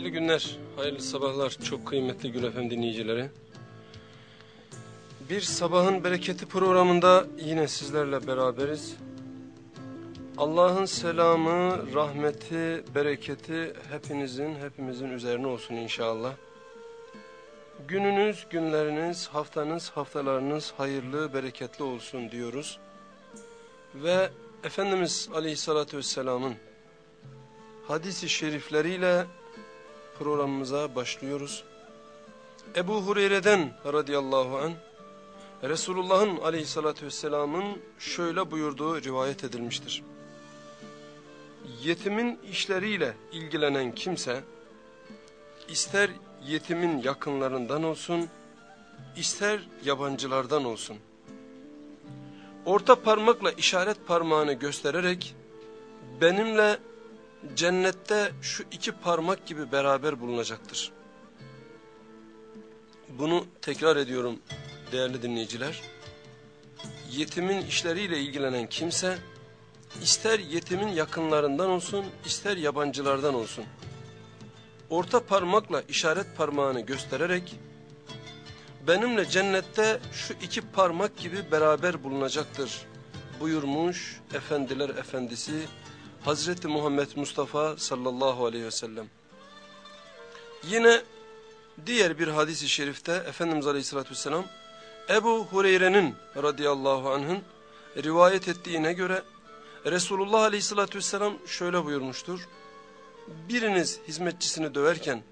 Hayırlı günler, hayırlı sabahlar çok kıymetli Gül Efem dinleyicileri. Bir sabahın bereketi programında yine sizlerle beraberiz. Allah'ın selamı, rahmeti, bereketi hepinizin, hepimizin üzerine olsun inşallah. Gününüz, günleriniz, haftanız, haftalarınız hayırlı, bereketli olsun diyoruz. Ve Efendimiz Aleyhisselatü Vesselam'ın hadisi şerifleriyle programımıza başlıyoruz. Ebu Hureyre'den radıyallahu an Resulullah'ın aleyhissalatü vesselamın şöyle buyurduğu rivayet edilmiştir. Yetimin işleriyle ilgilenen kimse ister yetimin yakınlarından olsun ister yabancılardan olsun orta parmakla işaret parmağını göstererek benimle cennette şu iki parmak gibi beraber bulunacaktır. Bunu tekrar ediyorum değerli dinleyiciler. Yetimin işleriyle ilgilenen kimse ister yetimin yakınlarından olsun ister yabancılardan olsun. Orta parmakla işaret parmağını göstererek benimle cennette şu iki parmak gibi beraber bulunacaktır buyurmuş efendiler efendisi Hazreti Muhammed Mustafa sallallahu aleyhi ve sellem. Yine diğer bir hadis-i şerifte Efendimiz aleyhissalatü vesselam Ebu Hureyre'nin radıyallahu anh'ın rivayet ettiğine göre Resulullah aleyhissalatü vesselam şöyle buyurmuştur. Biriniz hizmetçisini döverken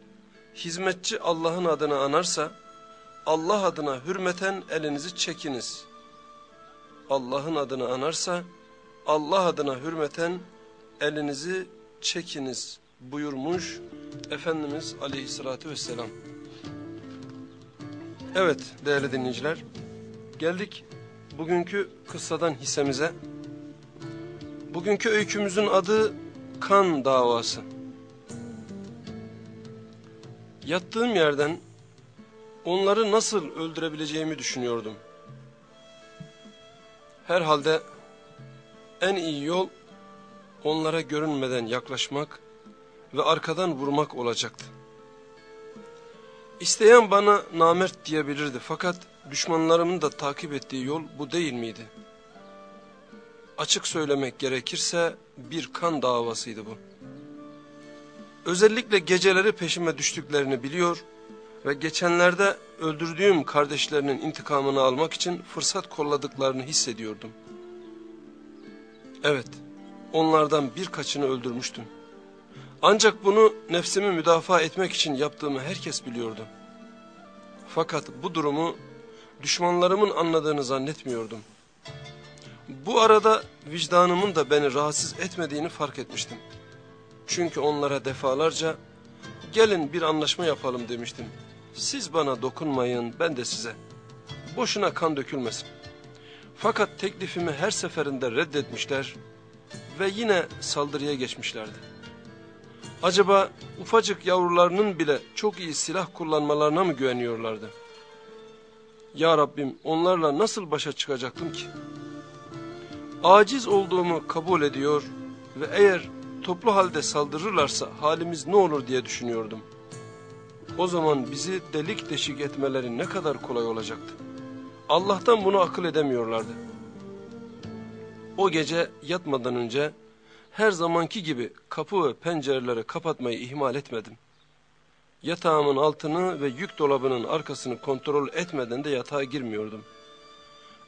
hizmetçi Allah'ın adını anarsa Allah adına hürmeten elinizi çekiniz. Allah'ın adını anarsa Allah adına hürmeten elinizi çekiniz buyurmuş Efendimiz aleyhissalatü vesselam. Evet değerli dinleyiciler geldik bugünkü kıssadan hissemize. Bugünkü öykümüzün adı kan davası. Yattığım yerden onları nasıl öldürebileceğimi düşünüyordum. Herhalde en iyi yol onlara görünmeden yaklaşmak ve arkadan vurmak olacaktı. İsteyen bana namert diyebilirdi fakat düşmanlarımın da takip ettiği yol bu değil miydi? Açık söylemek gerekirse bir kan davasıydı bu. Özellikle geceleri peşime düştüklerini biliyor ve geçenlerde öldürdüğüm kardeşlerinin intikamını almak için fırsat kolladıklarını hissediyordum. Evet, onlardan birkaçını öldürmüştüm. Ancak bunu nefsimi müdafaa etmek için yaptığımı herkes biliyordu. Fakat bu durumu düşmanlarımın anladığını zannetmiyordum. Bu arada vicdanımın da beni rahatsız etmediğini fark etmiştim. Çünkü onlara defalarca gelin bir anlaşma yapalım demiştim. Siz bana dokunmayın ben de size. Boşuna kan dökülmesin. Fakat teklifimi her seferinde reddetmişler ve yine saldırıya geçmişlerdi. Acaba ufacık yavrularının bile çok iyi silah kullanmalarına mı güveniyorlardı? Ya Rabbim onlarla nasıl başa çıkacaktım ki? Aciz olduğumu kabul ediyor ve eğer toplu halde saldırırlarsa halimiz ne olur diye düşünüyordum. O zaman bizi delik deşik etmeleri ne kadar kolay olacaktı. Allah'tan bunu akıl edemiyorlardı. O gece yatmadan önce her zamanki gibi kapı ve pencereleri kapatmayı ihmal etmedim. Yatağımın altını ve yük dolabının arkasını kontrol etmeden de yatağa girmiyordum.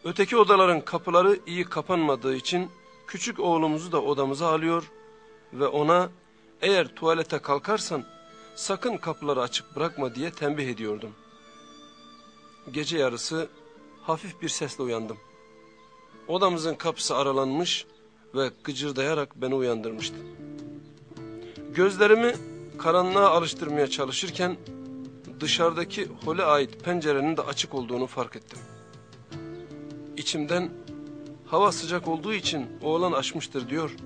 Öteki odaların kapıları iyi kapanmadığı için küçük oğlumuzu da odamıza alıyor ve ona eğer tuvalete kalkarsan sakın kapıları açık bırakma diye tembih ediyordum. Gece yarısı hafif bir sesle uyandım. Odamızın kapısı aralanmış ve gıcırdayarak beni uyandırmıştı. Gözlerimi karanlığa alıştırmaya çalışırken dışarıdaki hole ait pencerenin de açık olduğunu fark ettim. İçimden hava sıcak olduğu için oğlan açmıştır diyor.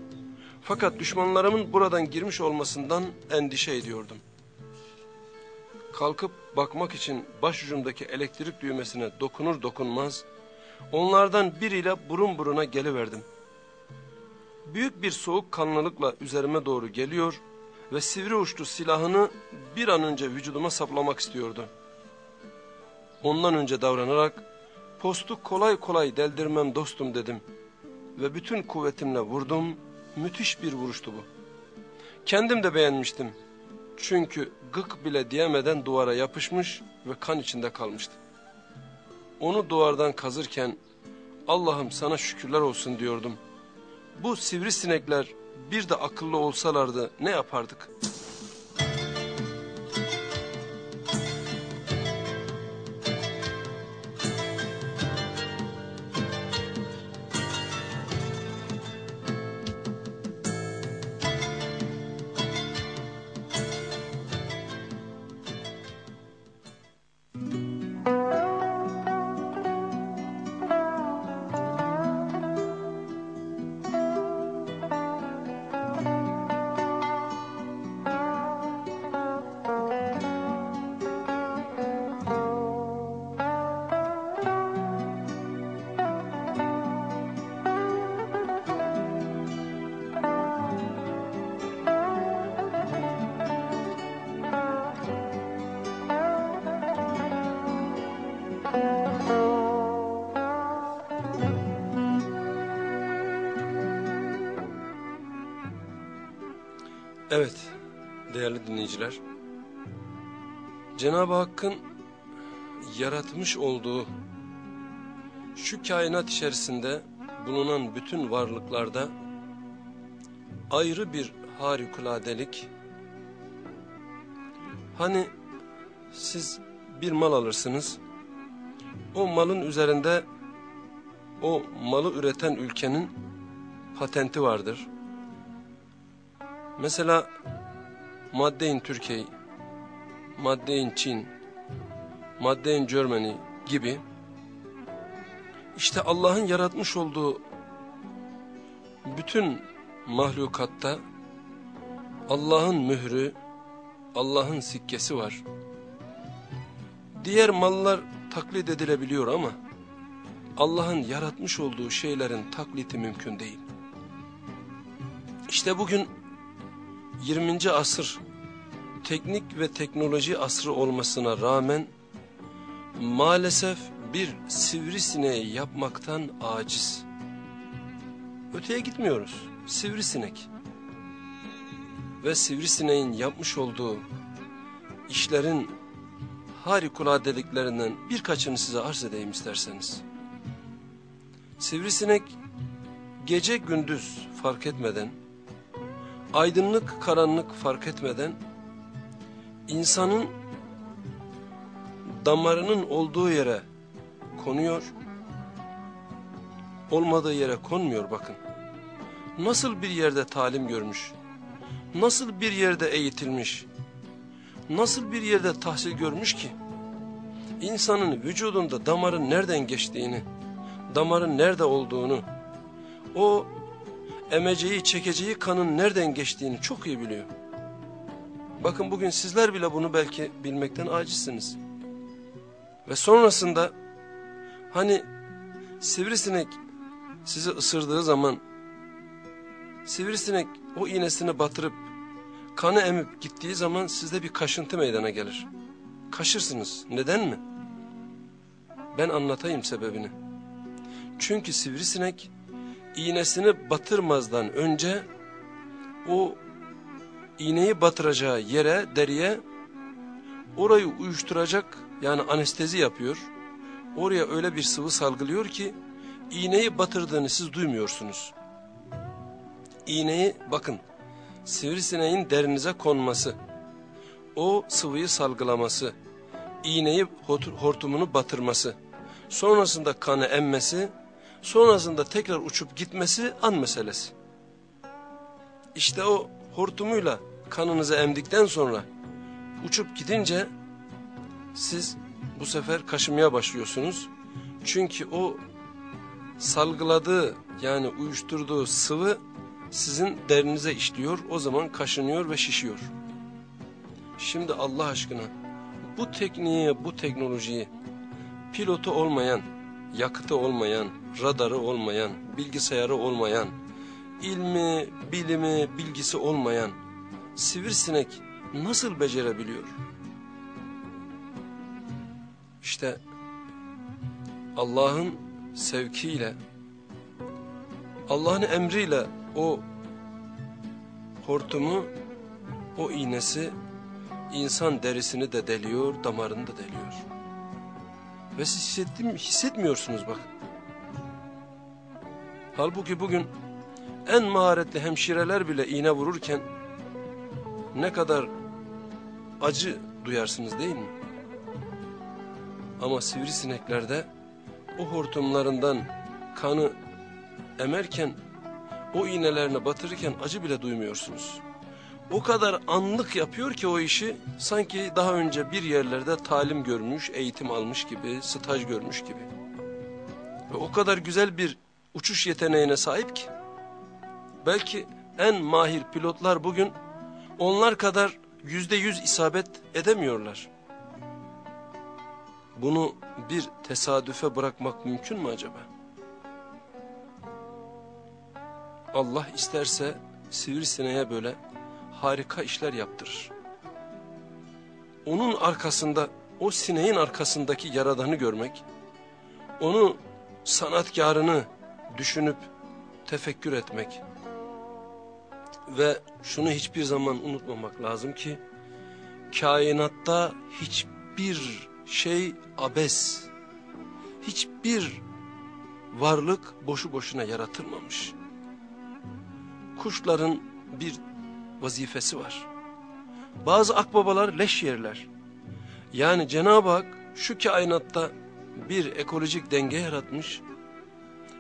Fakat düşmanlarımın buradan girmiş olmasından endişe ediyordum. Kalkıp bakmak için başucumdaki elektrik düğmesine dokunur dokunmaz onlardan biriyle burun buruna geliverdim. Büyük bir soğuk kanlılıkla üzerime doğru geliyor ve sivri uçlu silahını bir an önce vücuduma saplamak istiyordu. Ondan önce davranarak postu kolay kolay deldirmem dostum dedim ve bütün kuvvetimle vurdum. Müthiş bir vuruştu bu. Kendim de beğenmiştim. Çünkü gık bile diyemeden duvara yapışmış ve kan içinde kalmıştı. Onu duvardan kazırken Allah'ım sana şükürler olsun diyordum. Bu sivrisinekler bir de akıllı olsalardı ne yapardık?'' Evet değerli dinleyiciler. Cenab-ı Hakk'ın yaratmış olduğu şu kainat içerisinde bulunan bütün varlıklarda ayrı bir harikuladelik. Hani siz bir mal alırsınız. O malın üzerinde o malı üreten ülkenin patenti vardır. Mesela Maddein Türkiye, Maddein Çin, Maddein Germany gibi işte Allah'ın yaratmış olduğu bütün mahlukatta Allah'ın mührü, Allah'ın sikkesi var. Diğer mallar taklit edilebiliyor ama Allah'ın yaratmış olduğu şeylerin takliti mümkün değil. İşte bugün 20. asır teknik ve teknoloji asrı olmasına rağmen maalesef bir sivrisineği yapmaktan aciz. Öteye gitmiyoruz. Sivrisinek. Ve sivrisineğin yapmış olduğu işlerin harikuladeliklerinden birkaçını size arz edeyim isterseniz. Sivrisinek gece gündüz fark etmeden aydınlık karanlık fark etmeden insanın damarının olduğu yere konuyor, olmadığı yere konmuyor bakın. Nasıl bir yerde talim görmüş, nasıl bir yerde eğitilmiş, nasıl bir yerde tahsil görmüş ki, insanın vücudunda damarın nereden geçtiğini, damarın nerede olduğunu, o emeceği, çekeceği kanın nereden geçtiğini çok iyi biliyor. Bakın bugün sizler bile bunu belki bilmekten acizsiniz. Ve sonrasında hani sivrisinek sizi ısırdığı zaman sivrisinek o iğnesini batırıp kanı emip gittiği zaman sizde bir kaşıntı meydana gelir. Kaşırsınız. Neden mi? Ben anlatayım sebebini. Çünkü sivrisinek iğnesini batırmazdan önce o iğneyi batıracağı yere, deriye orayı uyuşturacak yani anestezi yapıyor. Oraya öyle bir sıvı salgılıyor ki iğneyi batırdığını siz duymuyorsunuz. İğneyi bakın sivrisineğin derinize konması, o sıvıyı salgılaması, iğneyi hortumunu batırması, sonrasında kanı emmesi sonrasında tekrar uçup gitmesi an meselesi. İşte o hortumuyla kanınızı emdikten sonra uçup gidince siz bu sefer kaşımaya başlıyorsunuz. Çünkü o salgıladığı yani uyuşturduğu sıvı sizin derinize işliyor. O zaman kaşınıyor ve şişiyor. Şimdi Allah aşkına bu tekniği, bu teknolojiyi pilotu olmayan, yakıtı olmayan, radarı olmayan, bilgisayarı olmayan, ilmi, bilimi, bilgisi olmayan sivrisinek nasıl becerebiliyor? İşte Allah'ın sevkiyle, Allah'ın emriyle o hortumu, o iğnesi insan derisini de deliyor, damarını da deliyor. Ve siz hissettim, hissetmiyorsunuz bak. Halbuki bugün en maharetli hemşireler bile iğne vururken ne kadar acı duyarsınız değil mi? Ama sivrisineklerde o hortumlarından kanı emerken o iğnelerine batırırken acı bile duymuyorsunuz. O kadar anlık yapıyor ki o işi sanki daha önce bir yerlerde talim görmüş, eğitim almış gibi, staj görmüş gibi. Ve o kadar güzel bir uçuş yeteneğine sahip ki. Belki en mahir pilotlar bugün onlar kadar yüzde yüz isabet edemiyorlar. Bunu bir tesadüfe bırakmak mümkün mü acaba? Allah isterse sivrisineye böyle harika işler yaptırır. Onun arkasında, o sineğin arkasındaki yaradanı görmek, onu sanatkarını düşünüp tefekkür etmek ve şunu hiçbir zaman unutmamak lazım ki, kainatta hiçbir şey abes, hiçbir varlık boşu boşuna yaratılmamış. Kuşların bir vazifesi var. Bazı akbabalar leş yerler. Yani Cenab-ı Hak şu kainatta bir ekolojik denge yaratmış.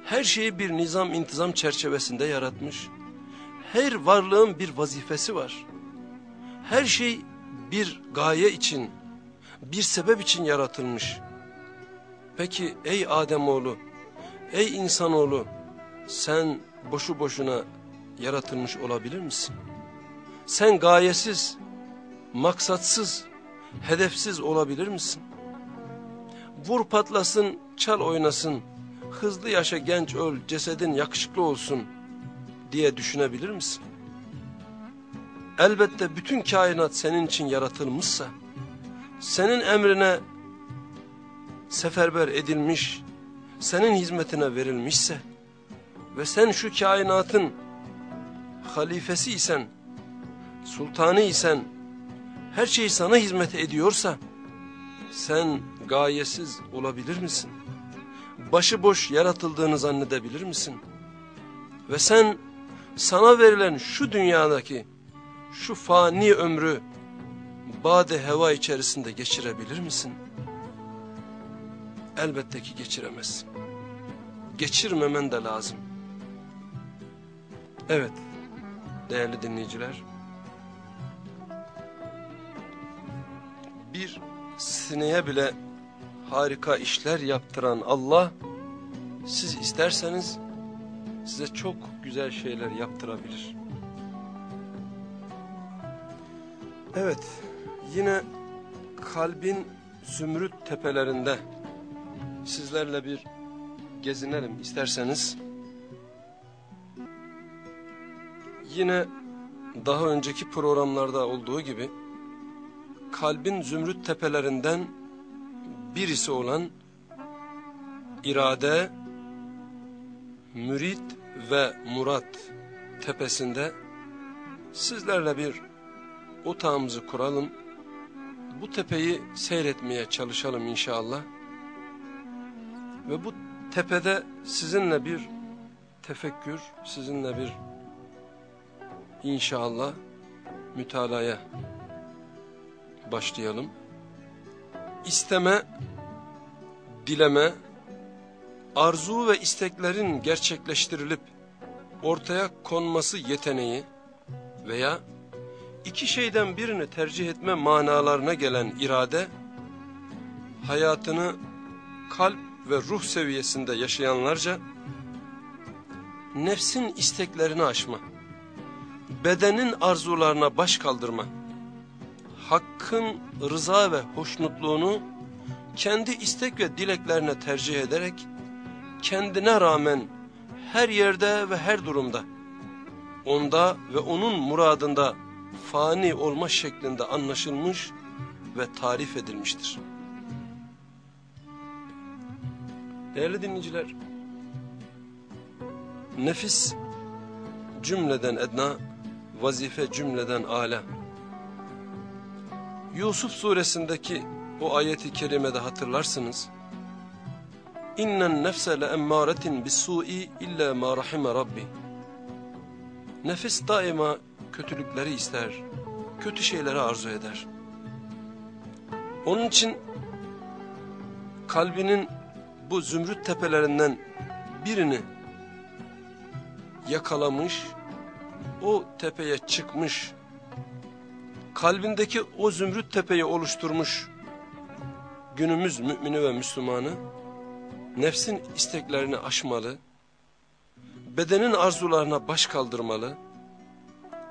Her şeyi bir nizam intizam çerçevesinde yaratmış. Her varlığın bir vazifesi var. Her şey bir gaye için, bir sebep için yaratılmış. Peki ey Ademoğlu, ey insanoğlu sen boşu boşuna yaratılmış olabilir misin? Sen gayesiz, maksatsız, hedefsiz olabilir misin? Vur patlasın, çal oynasın, hızlı yaşa genç öl, cesedin yakışıklı olsun diye düşünebilir misin? Elbette bütün kainat senin için yaratılmışsa, senin emrine seferber edilmiş, senin hizmetine verilmişse ve sen şu kainatın halifesi isen, sultanı isen, her şey sana hizmet ediyorsa, sen gayesiz olabilir misin? Başıboş yaratıldığını zannedebilir misin? Ve sen sana verilen şu dünyadaki, şu fani ömrü, bade heva içerisinde geçirebilir misin? Elbette ki geçiremezsin. Geçirmemen de lazım. Evet, değerli dinleyiciler. Bir sineye bile harika işler yaptıran Allah, siz isterseniz size çok güzel şeyler yaptırabilir. Evet, yine kalbin zümrüt tepelerinde sizlerle bir gezinelim isterseniz. Yine daha önceki programlarda olduğu gibi kalbin zümrüt tepelerinden birisi olan irade, mürit ve murat tepesinde sizlerle bir otağımızı kuralım. Bu tepeyi seyretmeye çalışalım inşallah. Ve bu tepede sizinle bir tefekkür, sizinle bir inşallah mütalaya başlayalım. İsteme, dileme, arzu ve isteklerin gerçekleştirilip ortaya konması yeteneği veya iki şeyden birini tercih etme manalarına gelen irade, hayatını kalp ve ruh seviyesinde yaşayanlarca, nefsin isteklerini aşma, bedenin arzularına baş kaldırma, hakkın rıza ve hoşnutluğunu kendi istek ve dileklerine tercih ederek, kendine rağmen her yerde ve her durumda, onda ve onun muradında fani olma şeklinde anlaşılmış ve tarif edilmiştir. Değerli dinleyiciler, nefis cümleden edna, vazife cümleden ala. Yusuf suresindeki o ayeti kerimede hatırlarsınız. İnnen nefse le emmâretin bis-su'i illa ma rahime rabbi. Nefis daima kötülükleri ister, kötü şeyleri arzu eder. Onun için kalbinin bu zümrüt tepelerinden birini yakalamış, o tepeye çıkmış, kalbindeki o zümrüt tepeyi oluşturmuş günümüz mümini ve Müslümanı, nefsin isteklerini aşmalı, bedenin arzularına baş kaldırmalı,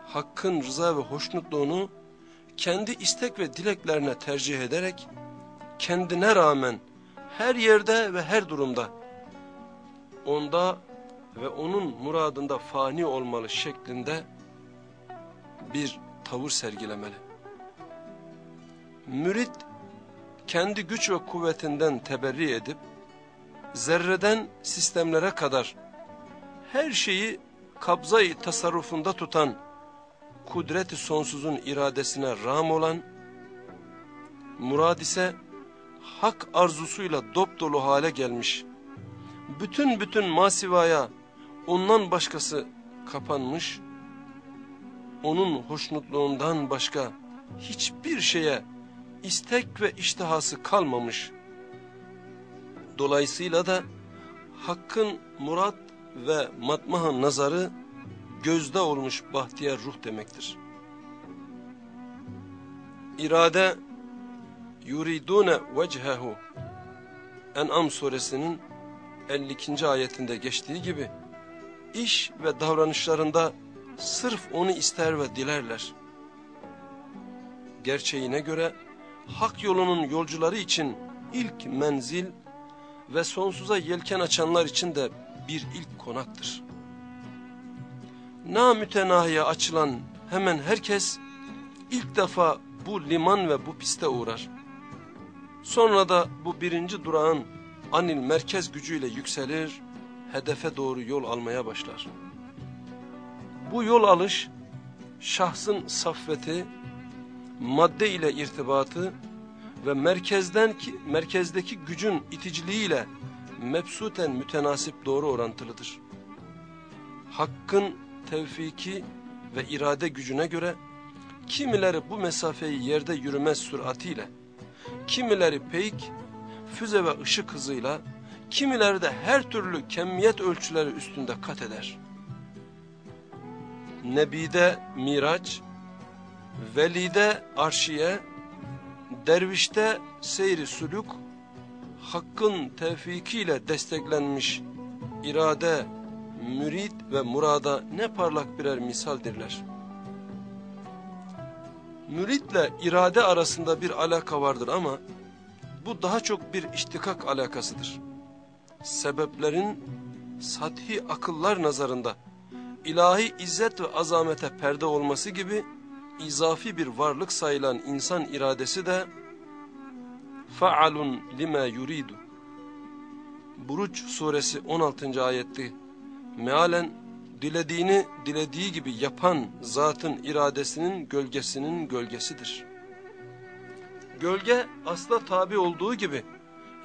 hakkın rıza ve hoşnutluğunu kendi istek ve dileklerine tercih ederek, kendine rağmen her yerde ve her durumda onda ve onun muradında fani olmalı şeklinde bir tavır sergilemeli. Mürit kendi güç ve kuvvetinden teberri edip zerreden sistemlere kadar her şeyi kabzayı tasarrufunda tutan kudreti sonsuzun iradesine ram olan murad ise hak arzusuyla dop dolu hale gelmiş bütün bütün masivaya ondan başkası kapanmış onun hoşnutluğundan başka hiçbir şeye istek ve iştihası kalmamış. Dolayısıyla da hakkın murat ve matmaha nazarı gözde olmuş bahtiyar ruh demektir. İrade yuridune vechehu En'am suresinin 52. ayetinde geçtiği gibi iş ve davranışlarında sırf onu ister ve dilerler. Gerçeğine göre hak yolunun yolcuları için ilk menzil ve sonsuza yelken açanlar için de bir ilk konaktır. Namütenahiye açılan hemen herkes ilk defa bu liman ve bu piste uğrar. Sonra da bu birinci durağın anil merkez gücüyle yükselir, hedefe doğru yol almaya başlar. Bu yol alış, şahsın saffeti, madde ile irtibatı ve merkezden ki, merkezdeki gücün iticiliğiyle mebsuten mütenasip doğru orantılıdır. Hakkın tevfiki ve irade gücüne göre kimileri bu mesafeyi yerde yürümez süratiyle, kimileri peyk, füze ve ışık hızıyla, kimileri de her türlü kemiyet ölçüleri üstünde kat eder. Nebi'de miraç, velide arşiye, dervişte seyri suluk, hakkın tevfikiyle desteklenmiş irade, mürid ve murada ne parlak birer misaldirler. Müritle irade arasında bir alaka vardır ama bu daha çok bir iştikak alakasıdır. Sebeplerin sathi akıllar nazarında ilahi izzet ve azamete perde olması gibi izafi bir varlık sayılan insan iradesi de fa'alun lima yuridu. Buruç suresi 16. ayette mealen dilediğini dilediği gibi yapan zatın iradesinin gölgesinin gölgesidir. Gölge asla tabi olduğu gibi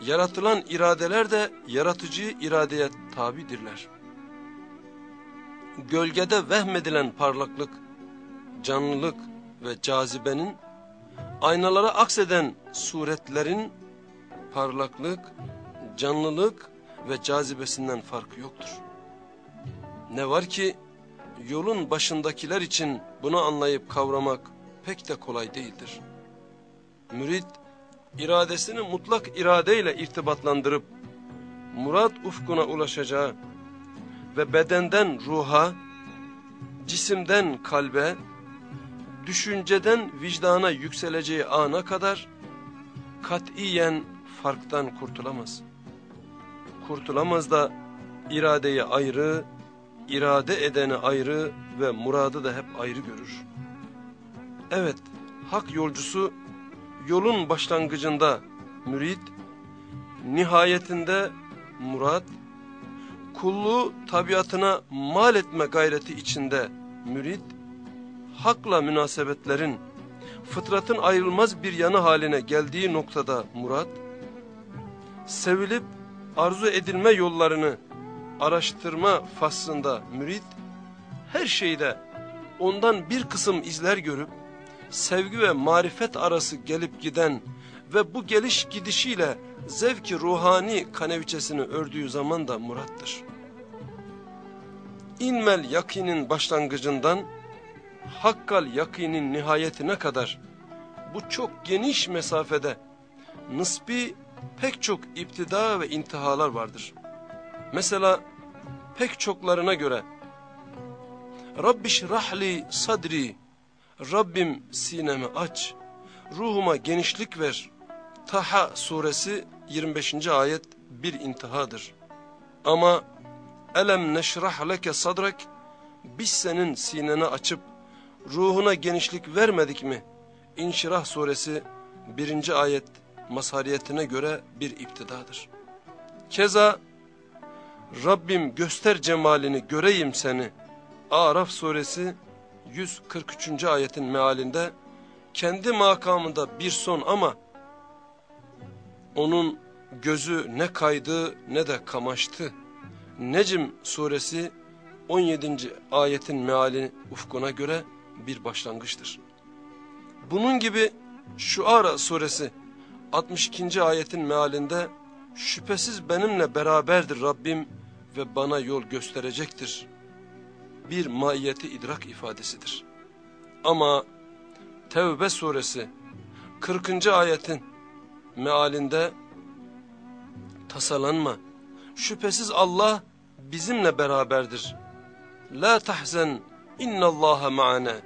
yaratılan iradeler de yaratıcı iradeye tabidirler. Gölgede vehmedilen parlaklık, canlılık ve cazibenin aynalara akseden suretlerin parlaklık, canlılık ve cazibesinden farkı yoktur. Ne var ki yolun başındakiler için bunu anlayıp kavramak pek de kolay değildir. Mürid iradesini mutlak iradeyle irtibatlandırıp murat ufkuna ulaşacağı ve bedenden ruha, cisimden kalbe, düşünceden vicdana yükseleceği ana kadar katiyen farktan kurtulamaz. Kurtulamaz da iradeyi ayrı, irade edeni ayrı ve muradı da hep ayrı görür. Evet, hak yolcusu yolun başlangıcında mürit, nihayetinde murat, kulluğu tabiatına mal etme gayreti içinde mürit, hakla münasebetlerin fıtratın ayrılmaz bir yanı haline geldiği noktada murat, sevilip arzu edilme yollarını araştırma faslında mürit, her şeyde ondan bir kısım izler görüp, sevgi ve marifet arası gelip giden ve bu geliş gidişiyle zevki ruhani kaneviçesini ördüğü zaman da murattır. İnmel yakinin başlangıcından hakkal yakinin nihayetine kadar bu çok geniş mesafede nısbi pek çok iptida ve intihalar vardır. Mesela pek çoklarına göre Rabbiş rahli sadri Rabbim sinemi aç, ruhuma genişlik ver. Taha suresi 25. ayet bir intihadır. Ama elem neşrah leke sadrak biz senin sineni açıp ruhuna genişlik vermedik mi? İnşirah suresi 1. ayet mazhariyetine göre bir iptidadır. Keza Rabbim göster cemalini göreyim seni. Araf suresi 143. ayetin mealinde kendi makamında bir son ama onun gözü ne kaydı ne de kamaştı. Necm suresi 17. ayetin meali ufkuna göre bir başlangıçtır. Bunun gibi Şuara suresi 62. ayetin mealinde şüphesiz benimle beraberdir Rabbim ve bana yol gösterecektir. Bir maiyeti idrak ifadesidir. Ama Tevbe suresi 40. ayetin mealinde tasalanma. Şüphesiz Allah bizimle beraberdir. La tahzen innallaha ma'ana.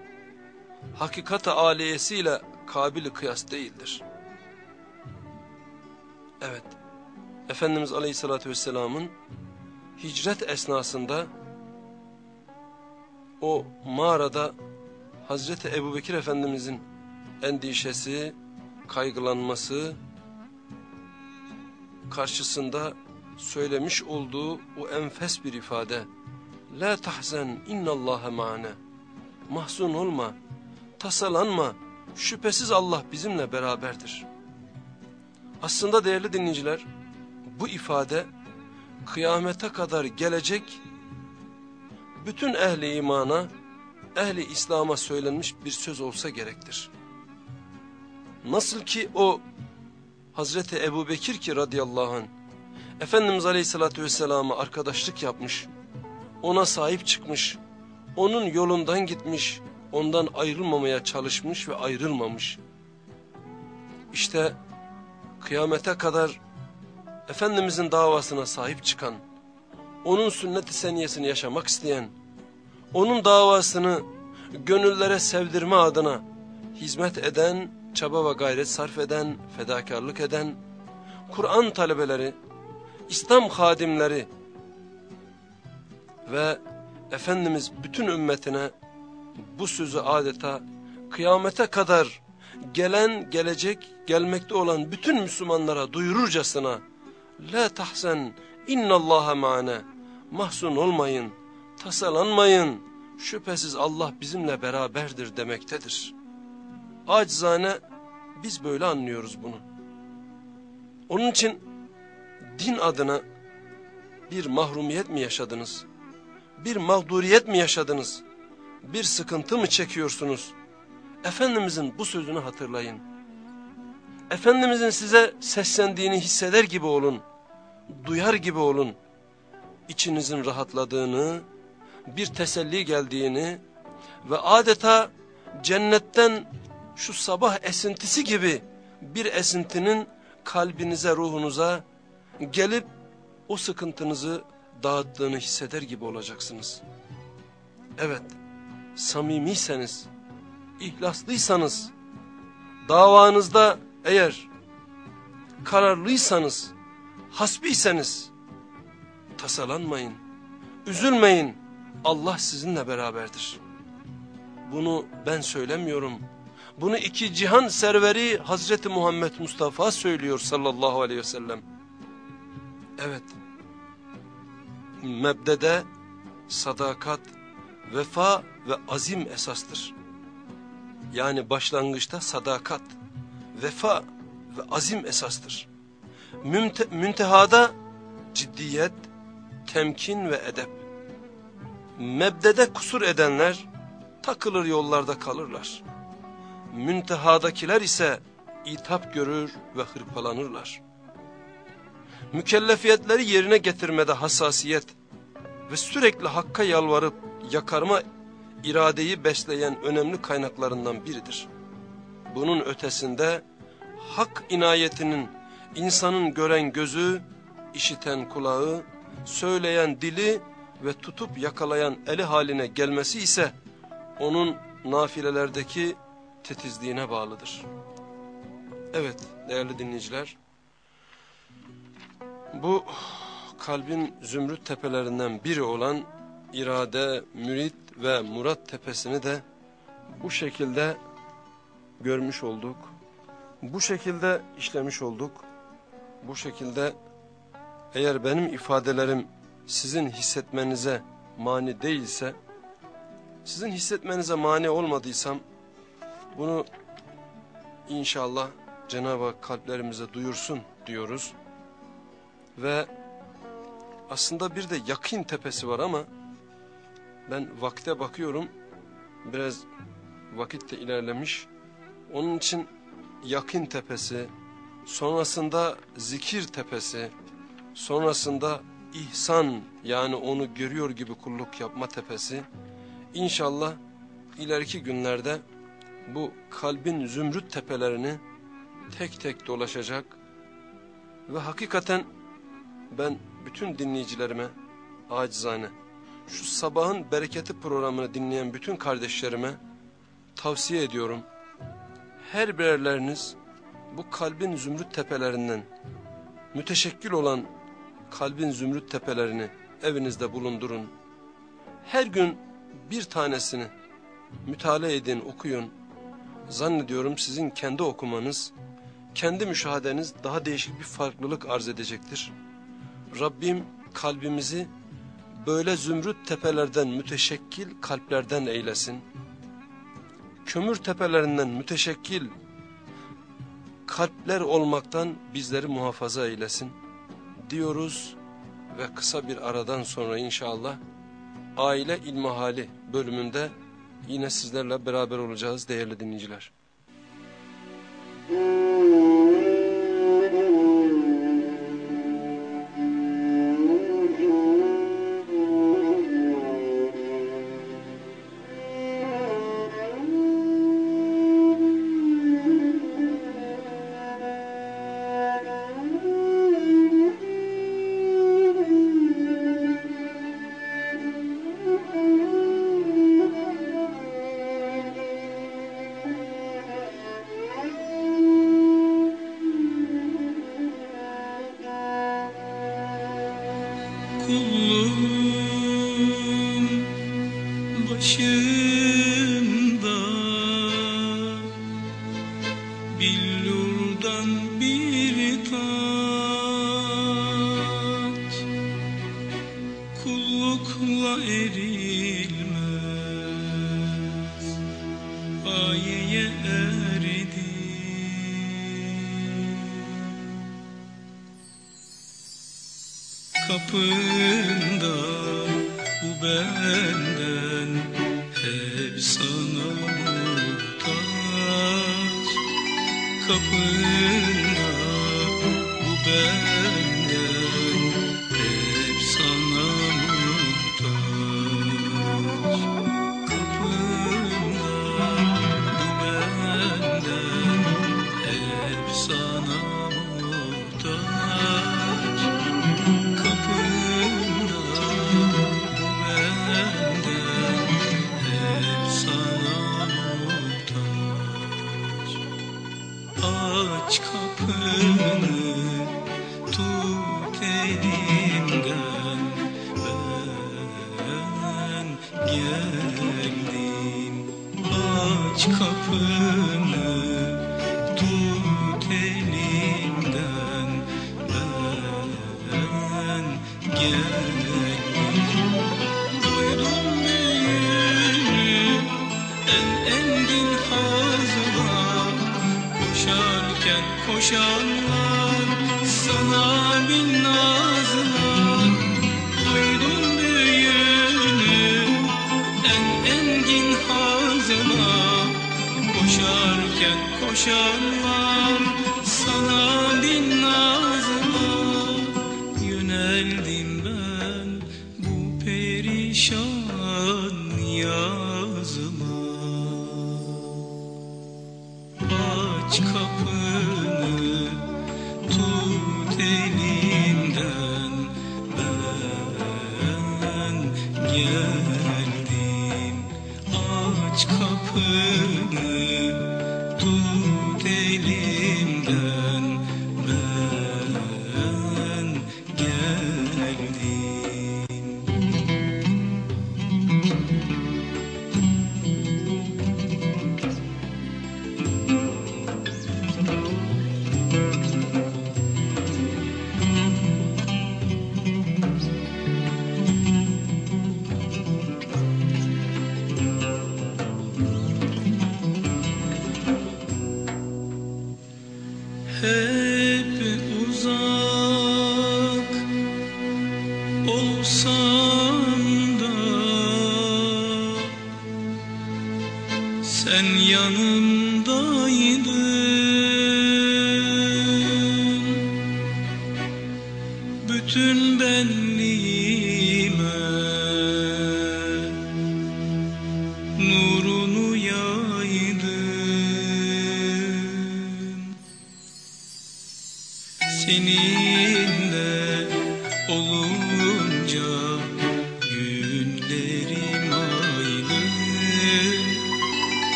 Hakikate aliyesiyle kabili kıyas değildir. Evet. Efendimiz Aleyhisselatü Vesselam'ın hicret esnasında o mağarada Hazreti Ebubekir Efendimizin endişesi, kaygılanması karşısında söylemiş olduğu o enfes bir ifade. La tahzen innallaha ma'ana. Mahzun olma, tasalanma. Şüphesiz Allah bizimle beraberdir. Aslında değerli dinleyiciler, bu ifade kıyamete kadar gelecek bütün ehli imana, ehli İslam'a söylenmiş bir söz olsa gerektir. Nasıl ki o Hazreti Ebu Bekir ki radıyallahu anh, Efendimiz Aleyhisselatü Vesselam'a arkadaşlık yapmış, ona sahip çıkmış, onun yolundan gitmiş, ondan ayrılmamaya çalışmış ve ayrılmamış. İşte kıyamete kadar Efendimizin davasına sahip çıkan, onun sünnet-i seniyesini yaşamak isteyen, onun davasını gönüllere sevdirme adına hizmet eden, çaba ve gayret sarf eden, fedakarlık eden, Kur'an talebeleri, İslam hadimleri ve Efendimiz bütün ümmetine bu sözü adeta kıyamete kadar gelen, gelecek, gelmekte olan bütün Müslümanlara duyururcasına La tahzen innallaha ma'ana mahzun olmayın, tasalanmayın, şüphesiz Allah bizimle beraberdir demektedir. Acizane biz böyle anlıyoruz bunu. Onun için din adına bir mahrumiyet mi yaşadınız? Bir mağduriyet mi yaşadınız? Bir sıkıntı mı çekiyorsunuz? Efendimizin bu sözünü hatırlayın. Efendimizin size seslendiğini hisseder gibi olun. Duyar gibi olun. İçinizin rahatladığını, bir teselli geldiğini ve adeta cennetten şu sabah esintisi gibi bir esintinin kalbinize, ruhunuza gelip o sıkıntınızı dağıttığını hisseder gibi olacaksınız. Evet, samimiyseniz, ihlaslıysanız, davanızda eğer kararlıysanız, hasbiyseniz, tasalanmayın, üzülmeyin, Allah sizinle beraberdir. Bunu ben söylemiyorum. Bunu iki cihan serveri Hazreti Muhammed Mustafa söylüyor sallallahu aleyhi ve sellem. Evet. Mebdede sadakat, vefa ve azim esastır. Yani başlangıçta sadakat, vefa ve azim esastır. Münte müntehada ciddiyet, temkin ve edep. Mebdede kusur edenler takılır yollarda kalırlar. Müntehadakiler ise itap görür ve hırpalanırlar. Mükellefiyetleri yerine getirmede hassasiyet ve sürekli hakka yalvarıp yakarma iradeyi besleyen önemli kaynaklarından biridir. Bunun ötesinde hak inayetinin insanın gören gözü, işiten kulağı, söyleyen dili ve tutup yakalayan eli haline gelmesi ise onun nafilelerdeki titizliğine bağlıdır. Evet değerli dinleyiciler, bu kalbin zümrüt tepelerinden biri olan irade, mürit ve murat tepesini de bu şekilde görmüş olduk. Bu şekilde işlemiş olduk. Bu şekilde eğer benim ifadelerim sizin hissetmenize mani değilse, sizin hissetmenize mani olmadıysam bunu inşallah Cenab-ı Hak kalplerimize duyursun diyoruz. Ve aslında bir de yakın tepesi var ama ben vakte bakıyorum biraz vakit de ilerlemiş. Onun için yakın tepesi, sonrasında zikir tepesi, sonrasında ihsan yani onu görüyor gibi kulluk yapma tepesi. İnşallah ileriki günlerde bu kalbin zümrüt tepelerini tek tek dolaşacak ve hakikaten ben bütün dinleyicilerime acizane şu sabahın bereketi programını dinleyen bütün kardeşlerime tavsiye ediyorum. Her birerleriniz bu kalbin zümrüt tepelerinden müteşekkil olan kalbin zümrüt tepelerini evinizde bulundurun. Her gün bir tanesini mütale edin, okuyun. Zannediyorum sizin kendi okumanız, kendi müşahedeniz daha değişik bir farklılık arz edecektir. Rabbim kalbimizi böyle zümrüt tepelerden müteşekkil kalplerden eylesin. Kömür tepelerinden müteşekkil kalpler olmaktan bizleri muhafaza eylesin diyoruz ve kısa bir aradan sonra inşallah aile ilmihali bölümünde yine sizlerle beraber olacağız değerli dinleyiciler. Koşanlar sana bin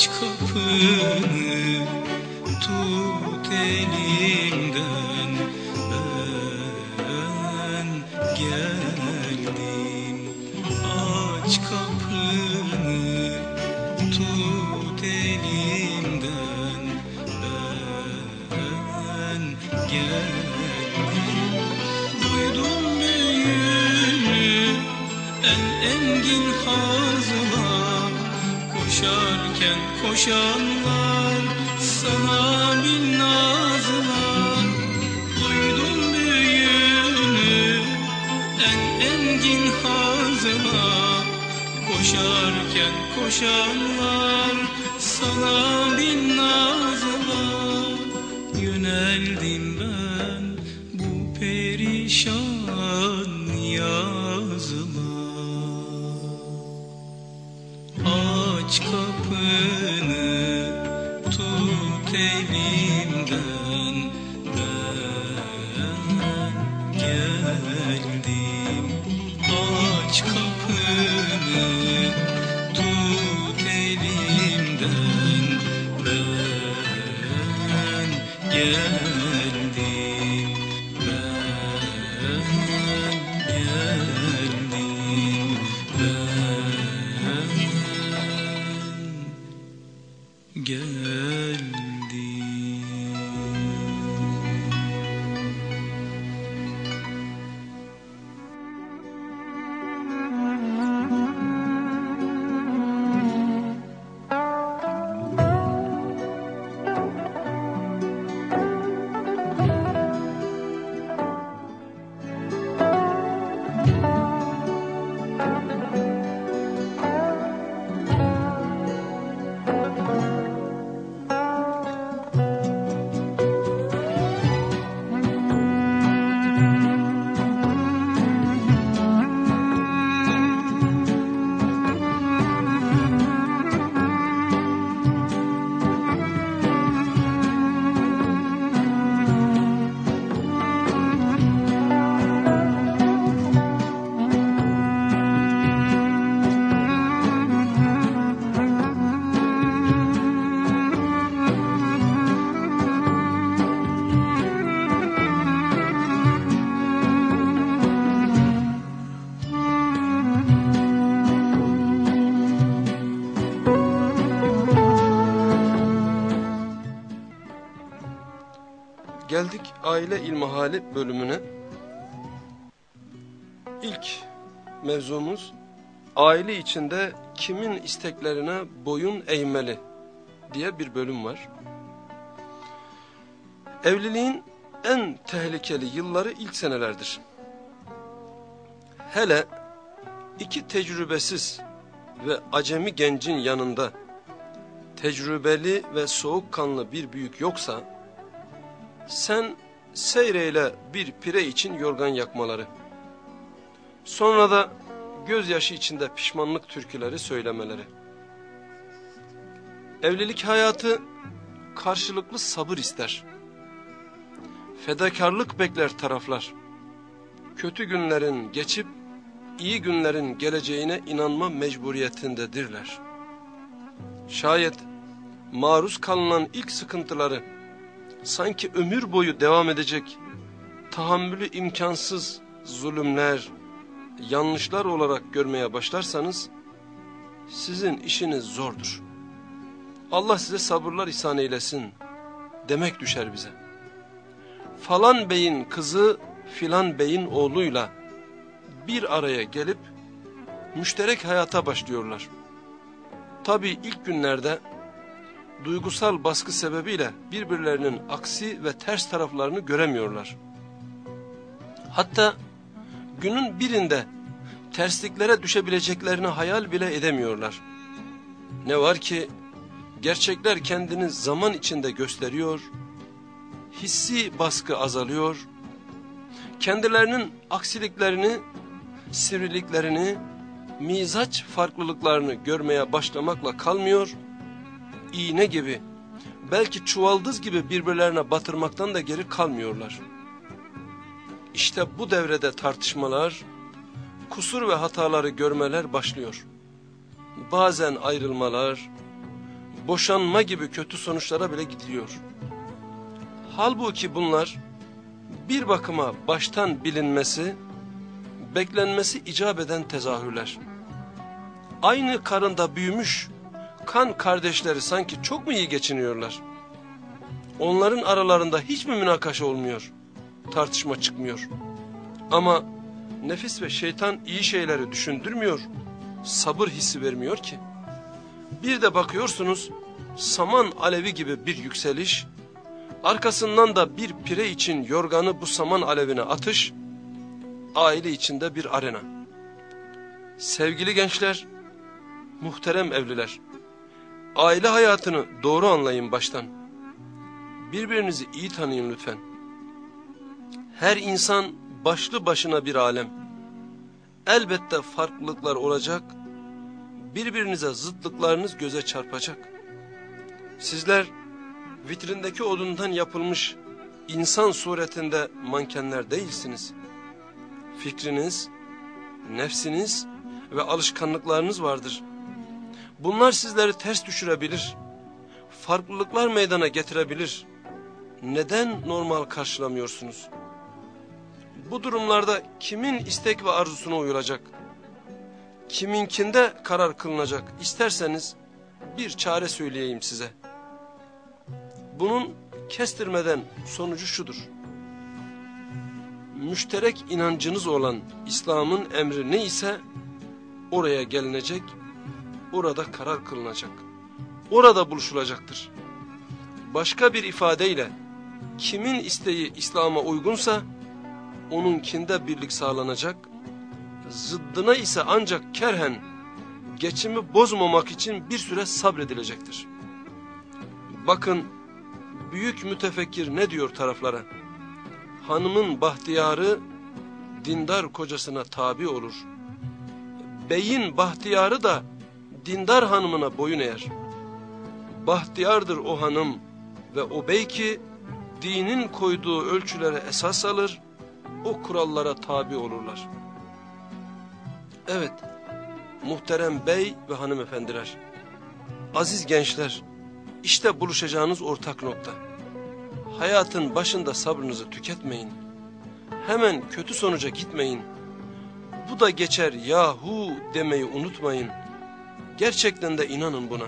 Aç kapını tut elimden Ben geldim. Aç kapını tut elimden Ben geldim. Duydum büyüğünü en engin hazıma Koşarken koşanlar sana bin nazlar Duydum büyüğünü en engin hazıma Koşarken koşanlar sana bin nazlar Yöneldim aile ilmihali bölümüne. İlk mevzumuz aile içinde kimin isteklerine boyun eğmeli diye bir bölüm var. Evliliğin en tehlikeli yılları ilk senelerdir. Hele iki tecrübesiz ve acemi gencin yanında tecrübeli ve soğukkanlı bir büyük yoksa, sen seyreyle bir pire için yorgan yakmaları, sonra da gözyaşı içinde pişmanlık türküleri söylemeleri. Evlilik hayatı karşılıklı sabır ister. Fedakarlık bekler taraflar. Kötü günlerin geçip iyi günlerin geleceğine inanma mecburiyetindedirler. Şayet maruz kalınan ilk sıkıntıları sanki ömür boyu devam edecek tahammülü imkansız zulümler, yanlışlar olarak görmeye başlarsanız sizin işiniz zordur. Allah size sabırlar ihsan eylesin demek düşer bize. Falan beyin kızı filan beyin oğluyla bir araya gelip müşterek hayata başlıyorlar. Tabi ilk günlerde duygusal baskı sebebiyle birbirlerinin aksi ve ters taraflarını göremiyorlar. Hatta günün birinde tersliklere düşebileceklerini hayal bile edemiyorlar. Ne var ki gerçekler kendini zaman içinde gösteriyor, hissi baskı azalıyor, kendilerinin aksiliklerini, sivriliklerini, mizaç farklılıklarını görmeye başlamakla kalmıyor, iğne gibi, belki çuvaldız gibi birbirlerine batırmaktan da geri kalmıyorlar. İşte bu devrede tartışmalar, kusur ve hataları görmeler başlıyor. Bazen ayrılmalar, boşanma gibi kötü sonuçlara bile gidiliyor. Halbuki bunlar bir bakıma baştan bilinmesi, beklenmesi icap eden tezahürler. Aynı karında büyümüş kan kardeşleri sanki çok mu iyi geçiniyorlar? Onların aralarında hiç mi münakaşa olmuyor? Tartışma çıkmıyor. Ama nefis ve şeytan iyi şeyleri düşündürmüyor, sabır hissi vermiyor ki. Bir de bakıyorsunuz saman alevi gibi bir yükseliş, arkasından da bir pire için yorganı bu saman alevine atış, aile içinde bir arena. Sevgili gençler, muhterem evliler, aile hayatını doğru anlayın baştan. Birbirinizi iyi tanıyın lütfen. Her insan başlı başına bir alem. Elbette farklılıklar olacak, birbirinize zıtlıklarınız göze çarpacak. Sizler vitrindeki odundan yapılmış insan suretinde mankenler değilsiniz. Fikriniz, nefsiniz ve alışkanlıklarınız vardır. Bunlar sizleri ters düşürebilir, farklılıklar meydana getirebilir. Neden normal karşılamıyorsunuz? Bu durumlarda kimin istek ve arzusuna uyulacak? Kiminkinde karar kılınacak? İsterseniz bir çare söyleyeyim size. Bunun kestirmeden sonucu şudur. Müşterek inancınız olan İslam'ın emri ne ise oraya gelinecek, orada karar kılınacak. Orada buluşulacaktır. Başka bir ifadeyle kimin isteği İslam'a uygunsa onunkinde birlik sağlanacak, zıddına ise ancak kerhen geçimi bozmamak için bir süre sabredilecektir. Bakın büyük mütefekkir ne diyor taraflara? Hanımın bahtiyarı dindar kocasına tabi olur. Beyin bahtiyarı da dindar hanımına boyun eğer. Bahtiyardır o hanım ve o bey ki dinin koyduğu ölçülere esas alır, o kurallara tabi olurlar. Evet, muhterem bey ve hanımefendiler, aziz gençler, işte buluşacağınız ortak nokta. Hayatın başında sabrınızı tüketmeyin. Hemen kötü sonuca gitmeyin. Bu da geçer yahu demeyi unutmayın. Gerçekten de inanın buna.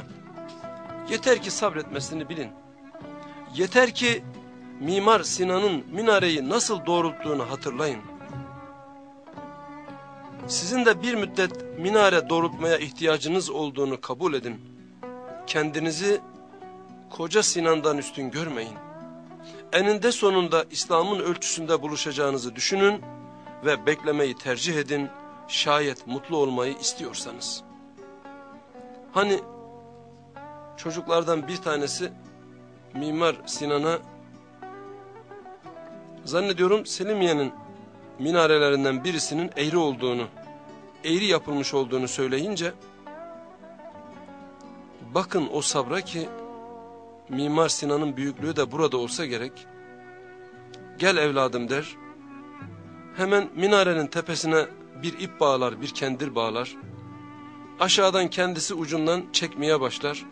Yeter ki sabretmesini bilin. Yeter ki Mimar Sinan'ın minareyi nasıl doğrulttuğunu hatırlayın. Sizin de bir müddet minare doğrultmaya ihtiyacınız olduğunu kabul edin. Kendinizi koca Sinan'dan üstün görmeyin. Eninde sonunda İslam'ın ölçüsünde buluşacağınızı düşünün ve beklemeyi tercih edin şayet mutlu olmayı istiyorsanız. Hani çocuklardan bir tanesi Mimar Sinan'a zannediyorum Selimiye'nin minarelerinden birisinin eğri olduğunu, eğri yapılmış olduğunu söyleyince bakın o sabra ki Mimar Sinan'ın büyüklüğü de burada olsa gerek. Gel evladım der. Hemen minarenin tepesine bir ip bağlar, bir kendir bağlar. Aşağıdan kendisi ucundan çekmeye başlar.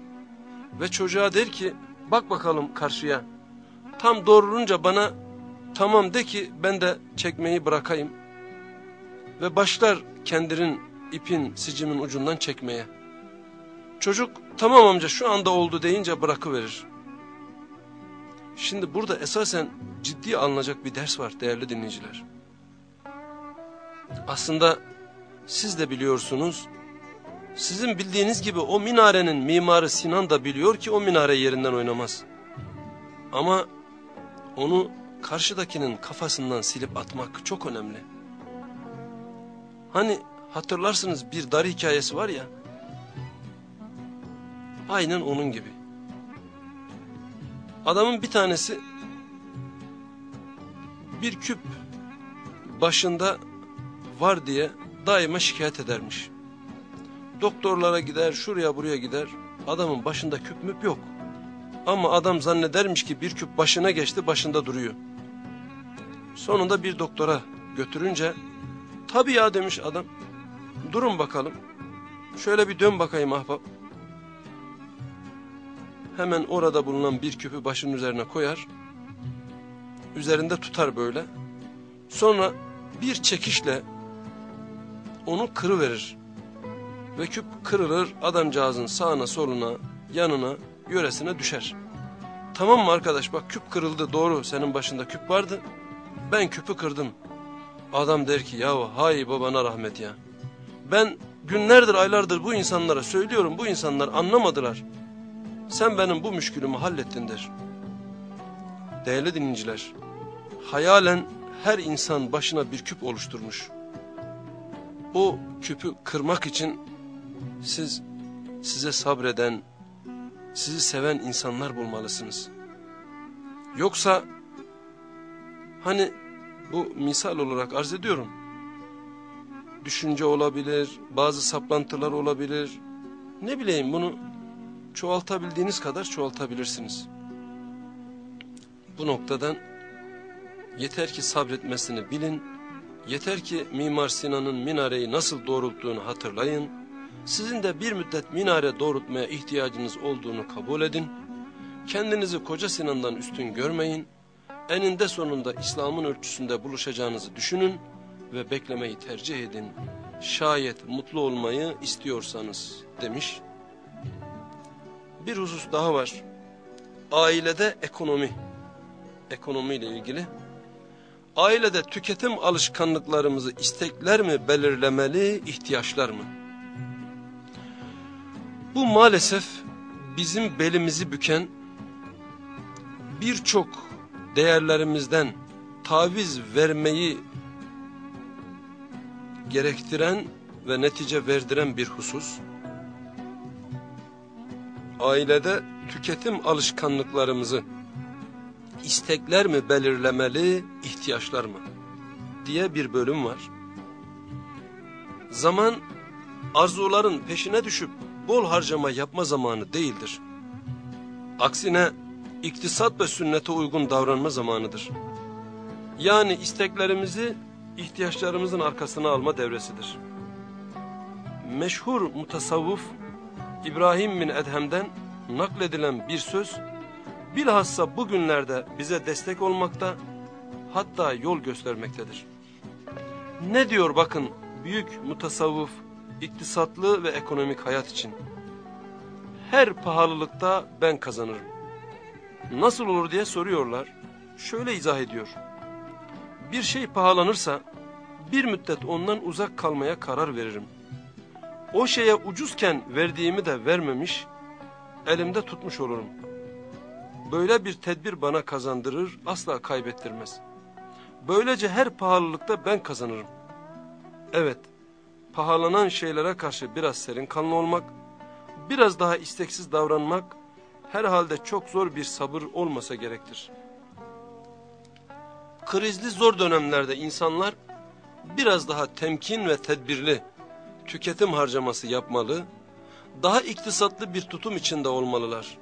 Ve çocuğa der ki bak bakalım karşıya. Tam doğrulunca bana tamam de ki ben de çekmeyi bırakayım. Ve başlar kendirin, ipin, sicimin ucundan çekmeye. Çocuk tamam amca şu anda oldu deyince bırakıverir. Şimdi burada esasen ciddi alınacak bir ders var değerli dinleyiciler. Aslında siz de biliyorsunuz, sizin bildiğiniz gibi o minarenin mimarı Sinan da biliyor ki o minare yerinden oynamaz. Ama onu karşıdakinin kafasından silip atmak çok önemli. Hani hatırlarsınız bir dar hikayesi var ya, aynen onun gibi. Adamın bir tanesi bir küp başında var diye daima şikayet edermiş. Doktorlara gider, şuraya buraya gider. Adamın başında küp müp yok. Ama adam zannedermiş ki bir küp başına geçti, başında duruyor. Sonunda bir doktora götürünce, tabii ya demiş adam, durun bakalım. Şöyle bir dön bakayım ahbap. Hemen orada bulunan bir küpü başının üzerine koyar. Üzerinde tutar böyle. Sonra bir çekişle onu kırıverir. Ve küp kırılır adamcağızın sağına soluna yanına yöresine düşer. Tamam mı arkadaş bak küp kırıldı doğru senin başında küp vardı. Ben küpü kırdım. Adam der ki yahu hay babana rahmet ya. Ben günlerdir aylardır bu insanlara söylüyorum bu insanlar anlamadılar. Sen benim bu müşkülümü hallettin der. Değerli dinleyiciler, hayalen her insan başına bir küp oluşturmuş. O küpü kırmak için siz size sabreden, sizi seven insanlar bulmalısınız. Yoksa hani bu misal olarak arz ediyorum. Düşünce olabilir, bazı saplantılar olabilir. Ne bileyim bunu çoğaltabildiğiniz kadar çoğaltabilirsiniz. Bu noktadan yeter ki sabretmesini bilin, yeter ki Mimar Sinan'ın minareyi nasıl doğrulttuğunu hatırlayın, sizin de bir müddet minare doğrultmaya ihtiyacınız olduğunu kabul edin, kendinizi Koca Sinan'dan üstün görmeyin, eninde sonunda İslam'ın ölçüsünde buluşacağınızı düşünün ve beklemeyi tercih edin. Şayet mutlu olmayı istiyorsanız demiş. Bir husus daha var. Ailede ekonomi. Ekonomiyle ilgili. Ailede tüketim alışkanlıklarımızı istekler mi belirlemeli, ihtiyaçlar mı? Bu maalesef bizim belimizi büken birçok değerlerimizden taviz vermeyi gerektiren ve netice verdiren bir husus. Ailede tüketim alışkanlıklarımızı istekler mi belirlemeli, ihtiyaçlar mı diye bir bölüm var. Zaman arzuların peşine düşüp bol harcama yapma zamanı değildir. Aksine iktisat ve sünnete uygun davranma zamanıdır. Yani isteklerimizi ihtiyaçlarımızın arkasına alma devresidir. Meşhur mutasavvuf İbrahim bin Edhem'den nakledilen bir söz, bilhassa bugünlerde bize destek olmakta, hatta yol göstermektedir. Ne diyor bakın büyük mutasavvuf, iktisatlı ve ekonomik hayat için? Her pahalılıkta ben kazanırım. Nasıl olur diye soruyorlar. şöyle izah ediyor. Bir şey pahalanırsa bir müddet ondan uzak kalmaya karar veririm. O şeye ucuzken verdiğimi de vermemiş, elimde tutmuş olurum. Böyle bir tedbir bana kazandırır, asla kaybettirmez. Böylece her pahalılıkta ben kazanırım. Evet, pahalanan şeylere karşı biraz serin kanlı olmak, biraz daha isteksiz davranmak, herhalde çok zor bir sabır olmasa gerektir. Krizli zor dönemlerde insanlar biraz daha temkin ve tedbirli tüketim harcaması yapmalı, daha iktisatlı bir tutum içinde olmalılar.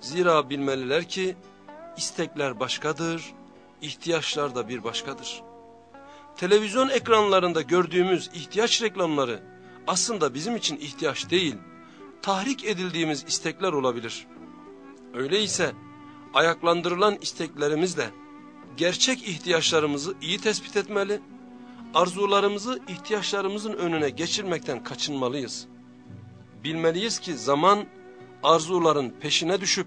Zira bilmeliler ki istekler başkadır, ihtiyaçlar da bir başkadır. Televizyon ekranlarında gördüğümüz ihtiyaç reklamları aslında bizim için ihtiyaç değil, tahrik edildiğimiz istekler olabilir. Öyleyse ayaklandırılan isteklerimizle gerçek ihtiyaçlarımızı iyi tespit etmeli, arzularımızı ihtiyaçlarımızın önüne geçirmekten kaçınmalıyız. Bilmeliyiz ki zaman arzuların peşine düşüp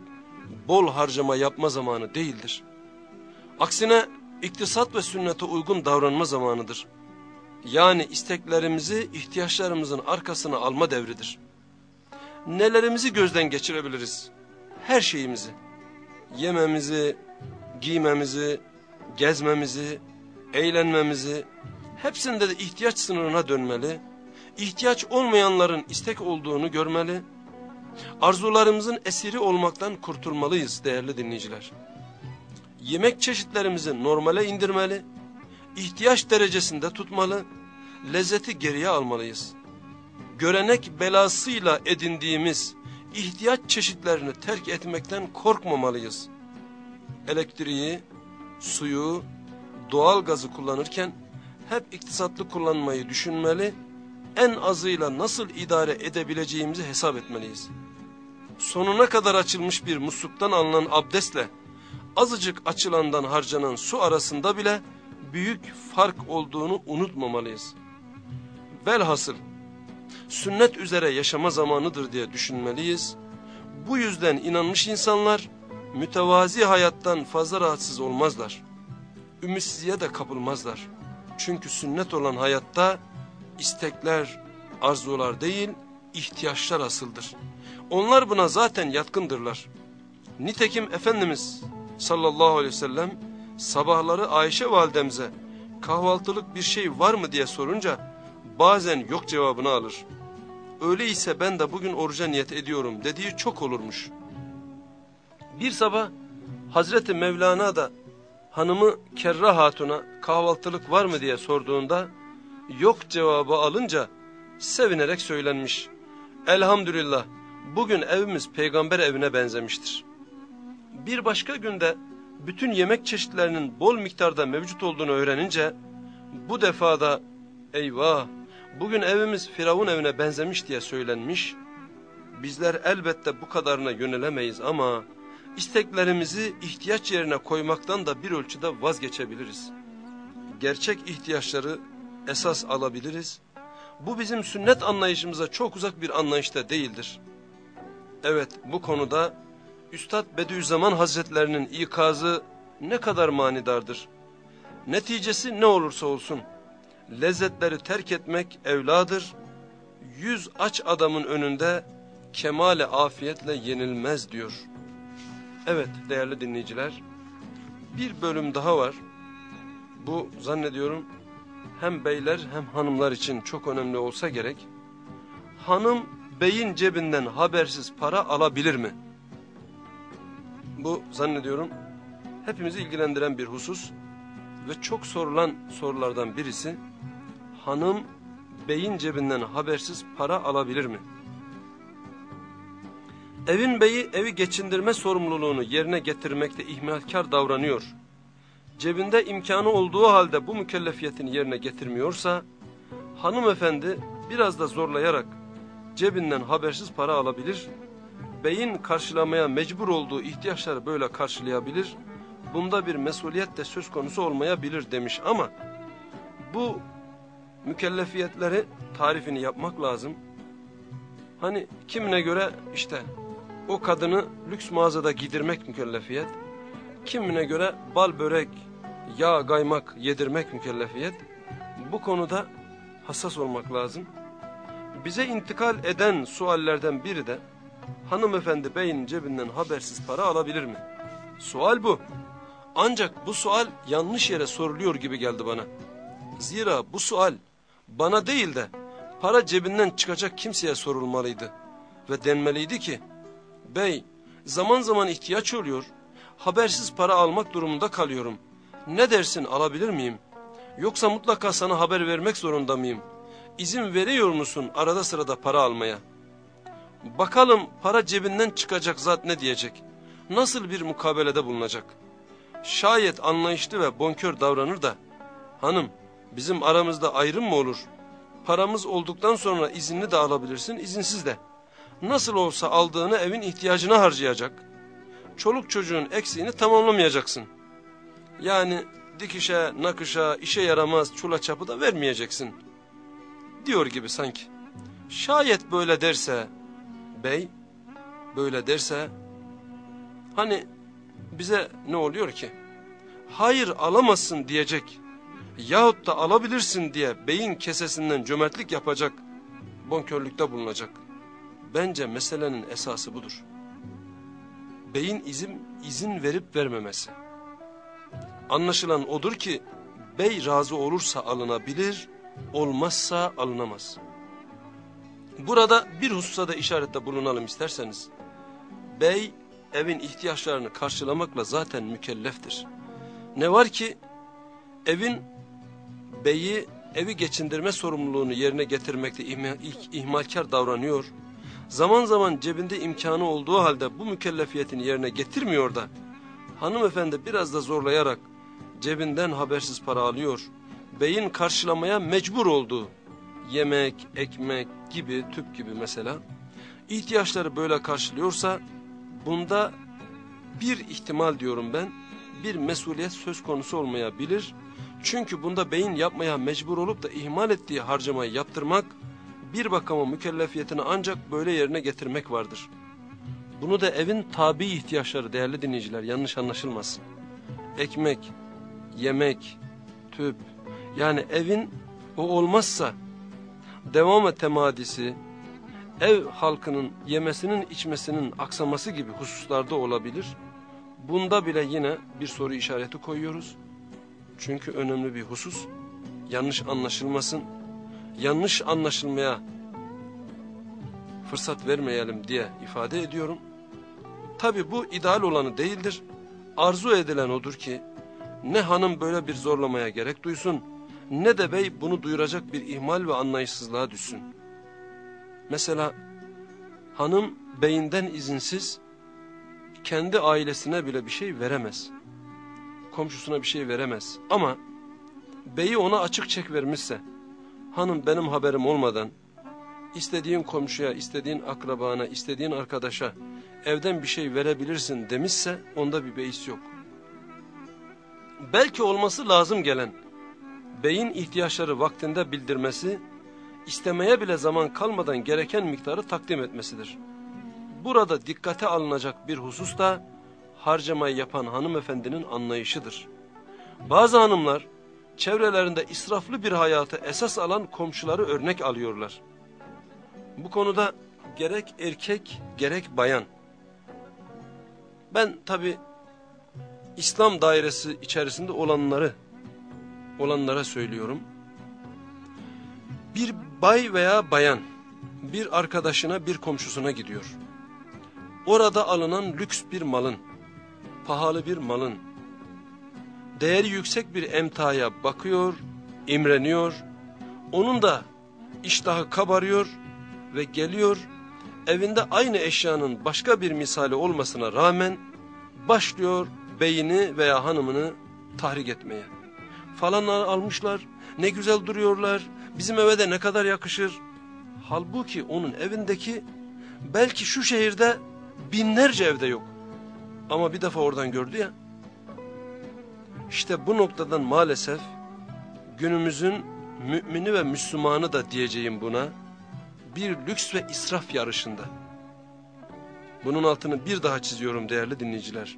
bol harcama yapma zamanı değildir. Aksine iktisat ve sünnete uygun davranma zamanıdır. Yani isteklerimizi ihtiyaçlarımızın arkasına alma devridir. Nelerimizi gözden geçirebiliriz? Her şeyimizi. Yememizi, giymemizi, gezmemizi, eğlenmemizi, hepsinde de ihtiyaç sınırına dönmeli, ihtiyaç olmayanların istek olduğunu görmeli, arzularımızın esiri olmaktan kurtulmalıyız değerli dinleyiciler. Yemek çeşitlerimizi normale indirmeli, ihtiyaç derecesinde tutmalı, lezzeti geriye almalıyız. Görenek belasıyla edindiğimiz ihtiyaç çeşitlerini terk etmekten korkmamalıyız. Elektriği, suyu, doğal gazı kullanırken hep iktisatlı kullanmayı düşünmeli, en azıyla nasıl idare edebileceğimizi hesap etmeliyiz. Sonuna kadar açılmış bir musluktan alınan abdestle azıcık açılandan harcanan su arasında bile büyük fark olduğunu unutmamalıyız. Velhasıl sünnet üzere yaşama zamanıdır diye düşünmeliyiz. Bu yüzden inanmış insanlar mütevazi hayattan fazla rahatsız olmazlar. Ümitsizliğe de kapılmazlar. Çünkü sünnet olan hayatta istekler, arzular değil, ihtiyaçlar asıldır. Onlar buna zaten yatkındırlar. Nitekim Efendimiz sallallahu aleyhi ve sellem sabahları Ayşe validemize kahvaltılık bir şey var mı diye sorunca bazen yok cevabını alır. Öyleyse ben de bugün oruca niyet ediyorum dediği çok olurmuş. Bir sabah Hazreti Mevlana da hanımı Kerra Hatun'a kahvaltılık var mı diye sorduğunda yok cevabı alınca sevinerek söylenmiş. Elhamdülillah bugün evimiz peygamber evine benzemiştir. Bir başka günde bütün yemek çeşitlerinin bol miktarda mevcut olduğunu öğrenince bu defada eyvah bugün evimiz Firavun evine benzemiş diye söylenmiş. Bizler elbette bu kadarına yönelemeyiz ama isteklerimizi ihtiyaç yerine koymaktan da bir ölçüde vazgeçebiliriz. Gerçek ihtiyaçları esas alabiliriz. Bu bizim sünnet anlayışımıza çok uzak bir anlayışta değildir. Evet bu konuda Üstad Bediüzzaman Hazretlerinin ikazı ne kadar manidardır. Neticesi ne olursa olsun lezzetleri terk etmek evladır. Yüz aç adamın önünde kemale afiyetle yenilmez diyor. Evet değerli dinleyiciler bir bölüm daha var. Bu zannediyorum hem beyler hem hanımlar için çok önemli olsa gerek. Hanım beyin cebinden habersiz para alabilir mi? Bu zannediyorum hepimizi ilgilendiren bir husus ve çok sorulan sorulardan birisi hanım beyin cebinden habersiz para alabilir mi? Evin beyi evi geçindirme sorumluluğunu yerine getirmekte ihmalkar davranıyor. Cebinde imkanı olduğu halde bu mükellefiyetini yerine getirmiyorsa, hanımefendi biraz da zorlayarak cebinden habersiz para alabilir, beyin karşılamaya mecbur olduğu ihtiyaçları böyle karşılayabilir, bunda bir mesuliyet de söz konusu olmayabilir demiş ama bu mükellefiyetleri tarifini yapmak lazım. Hani kimine göre işte o kadını lüks mağazada giydirmek mükellefiyet, kimine göre bal börek, yağ kaymak yedirmek mükellefiyet. Bu konuda hassas olmak lazım. Bize intikal eden suallerden biri de hanımefendi beyin cebinden habersiz para alabilir mi? Sual bu. Ancak bu sual yanlış yere soruluyor gibi geldi bana. Zira bu sual bana değil de para cebinden çıkacak kimseye sorulmalıydı. Ve denmeliydi ki, bey zaman zaman ihtiyaç oluyor, habersiz para almak durumunda kalıyorum. Ne dersin alabilir miyim? Yoksa mutlaka sana haber vermek zorunda mıyım? İzin veriyor musun arada sırada para almaya? Bakalım para cebinden çıkacak zat ne diyecek? Nasıl bir mukabelede bulunacak? Şayet anlayışlı ve bonkör davranır da, hanım bizim aramızda ayrım mı olur? Paramız olduktan sonra izinli de alabilirsin, izinsiz de. Nasıl olsa aldığını evin ihtiyacına harcayacak. Çoluk çocuğun eksiğini tamamlamayacaksın. Yani dikişe, nakışa, işe yaramaz çula çapı da vermeyeceksin. Diyor gibi sanki. Şayet böyle derse, bey, böyle derse, hani bize ne oluyor ki? Hayır alamazsın diyecek yahut da alabilirsin diye beyin kesesinden cömertlik yapacak, bonkörlükte bulunacak. Bence meselenin esası budur. Beyin izin, izin verip vermemesi. Anlaşılan odur ki bey razı olursa alınabilir, olmazsa alınamaz. Burada bir hususa da işarette bulunalım isterseniz. Bey evin ihtiyaçlarını karşılamakla zaten mükelleftir. Ne var ki evin beyi evi geçindirme sorumluluğunu yerine getirmekte ihmalkar davranıyor. Zaman zaman cebinde imkanı olduğu halde bu mükellefiyetini yerine getirmiyor da hanımefendi biraz da zorlayarak cebinden habersiz para alıyor. Beyin karşılamaya mecbur olduğu yemek, ekmek gibi, tüp gibi mesela ihtiyaçları böyle karşılıyorsa bunda bir ihtimal diyorum ben bir mesuliyet söz konusu olmayabilir. Çünkü bunda beyin yapmaya mecbur olup da ihmal ettiği harcamayı yaptırmak bir bakama mükellefiyetini ancak böyle yerine getirmek vardır. Bunu da evin tabi ihtiyaçları değerli dinleyiciler yanlış anlaşılmasın. Ekmek, yemek, tüp yani evin o olmazsa devam temadisi, ev halkının yemesinin içmesinin aksaması gibi hususlarda olabilir. Bunda bile yine bir soru işareti koyuyoruz. Çünkü önemli bir husus. Yanlış anlaşılmasın. Yanlış anlaşılmaya fırsat vermeyelim diye ifade ediyorum. Tabi bu ideal olanı değildir. Arzu edilen odur ki ne hanım böyle bir zorlamaya gerek duysun ne de bey bunu duyuracak bir ihmal ve anlayışsızlığa düşsün. Mesela hanım beyinden izinsiz kendi ailesine bile bir şey veremez. Komşusuna bir şey veremez. Ama beyi ona açık çek vermişse, hanım benim haberim olmadan, istediğin komşuya, istediğin akrabana, istediğin arkadaşa evden bir şey verebilirsin demişse onda bir beis yok. Belki olması lazım gelen, beyin ihtiyaçları vaktinde bildirmesi, istemeye bile zaman kalmadan gereken miktarı takdim etmesidir. Burada dikkate alınacak bir husus da harcamayı yapan hanımefendinin anlayışıdır. Bazı hanımlar çevrelerinde israflı bir hayatı esas alan komşuları örnek alıyorlar. Bu konuda gerek erkek gerek bayan. Ben tabi İslam dairesi içerisinde olanları olanlara söylüyorum. Bir bay veya bayan bir arkadaşına bir komşusuna gidiyor. Orada alınan lüks bir malın, pahalı bir malın, değeri yüksek bir emtaya bakıyor, imreniyor. Onun da iştahı kabarıyor ve geliyor evinde aynı eşyanın başka bir misali olmasına rağmen başlıyor beyini veya hanımını tahrik etmeye. Falanlar almışlar, ne güzel duruyorlar, bizim eve de ne kadar yakışır. Halbuki onun evindeki belki şu şehirde binlerce evde yok. Ama bir defa oradan gördü ya. İşte bu noktadan maalesef günümüzün mümini ve Müslümanı da diyeceğim buna bir lüks ve israf yarışında. Bunun altını bir daha çiziyorum değerli dinleyiciler.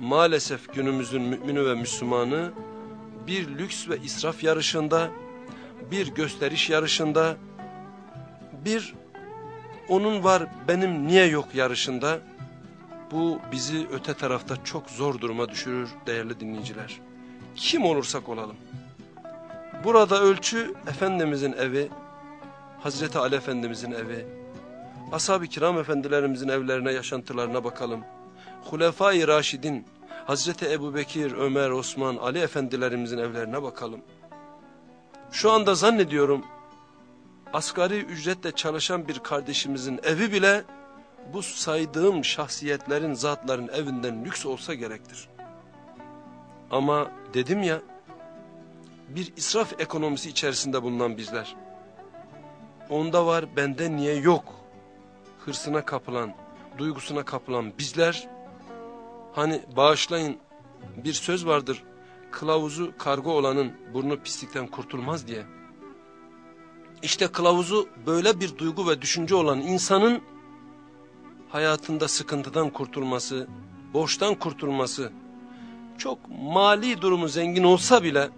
maalesef günümüzün mümini ve Müslümanı bir lüks ve israf yarışında, bir gösteriş yarışında, bir onun var benim niye yok yarışında bu bizi öte tarafta çok zor duruma düşürür değerli dinleyiciler. Kim olursak olalım. Burada ölçü Efendimizin evi, Hazreti Ali Efendimizin evi, Ashab-ı Kiram Efendilerimizin evlerine, yaşantılarına bakalım. Hulefai Raşidin, Hazreti Ebu Bekir, Ömer, Osman, Ali Efendilerimizin evlerine bakalım. Şu anda zannediyorum asgari ücretle çalışan bir kardeşimizin evi bile bu saydığım şahsiyetlerin, zatların evinden lüks olsa gerektir. Ama dedim ya, bir israf ekonomisi içerisinde bulunan bizler. Onda var, bende niye yok? Hırsına kapılan, duygusuna kapılan bizler, hani bağışlayın bir söz vardır, kılavuzu kargo olanın burnu pislikten kurtulmaz diye. İşte kılavuzu böyle bir duygu ve düşünce olan insanın hayatında sıkıntıdan kurtulması, borçtan kurtulması, çok mali durumu zengin olsa bile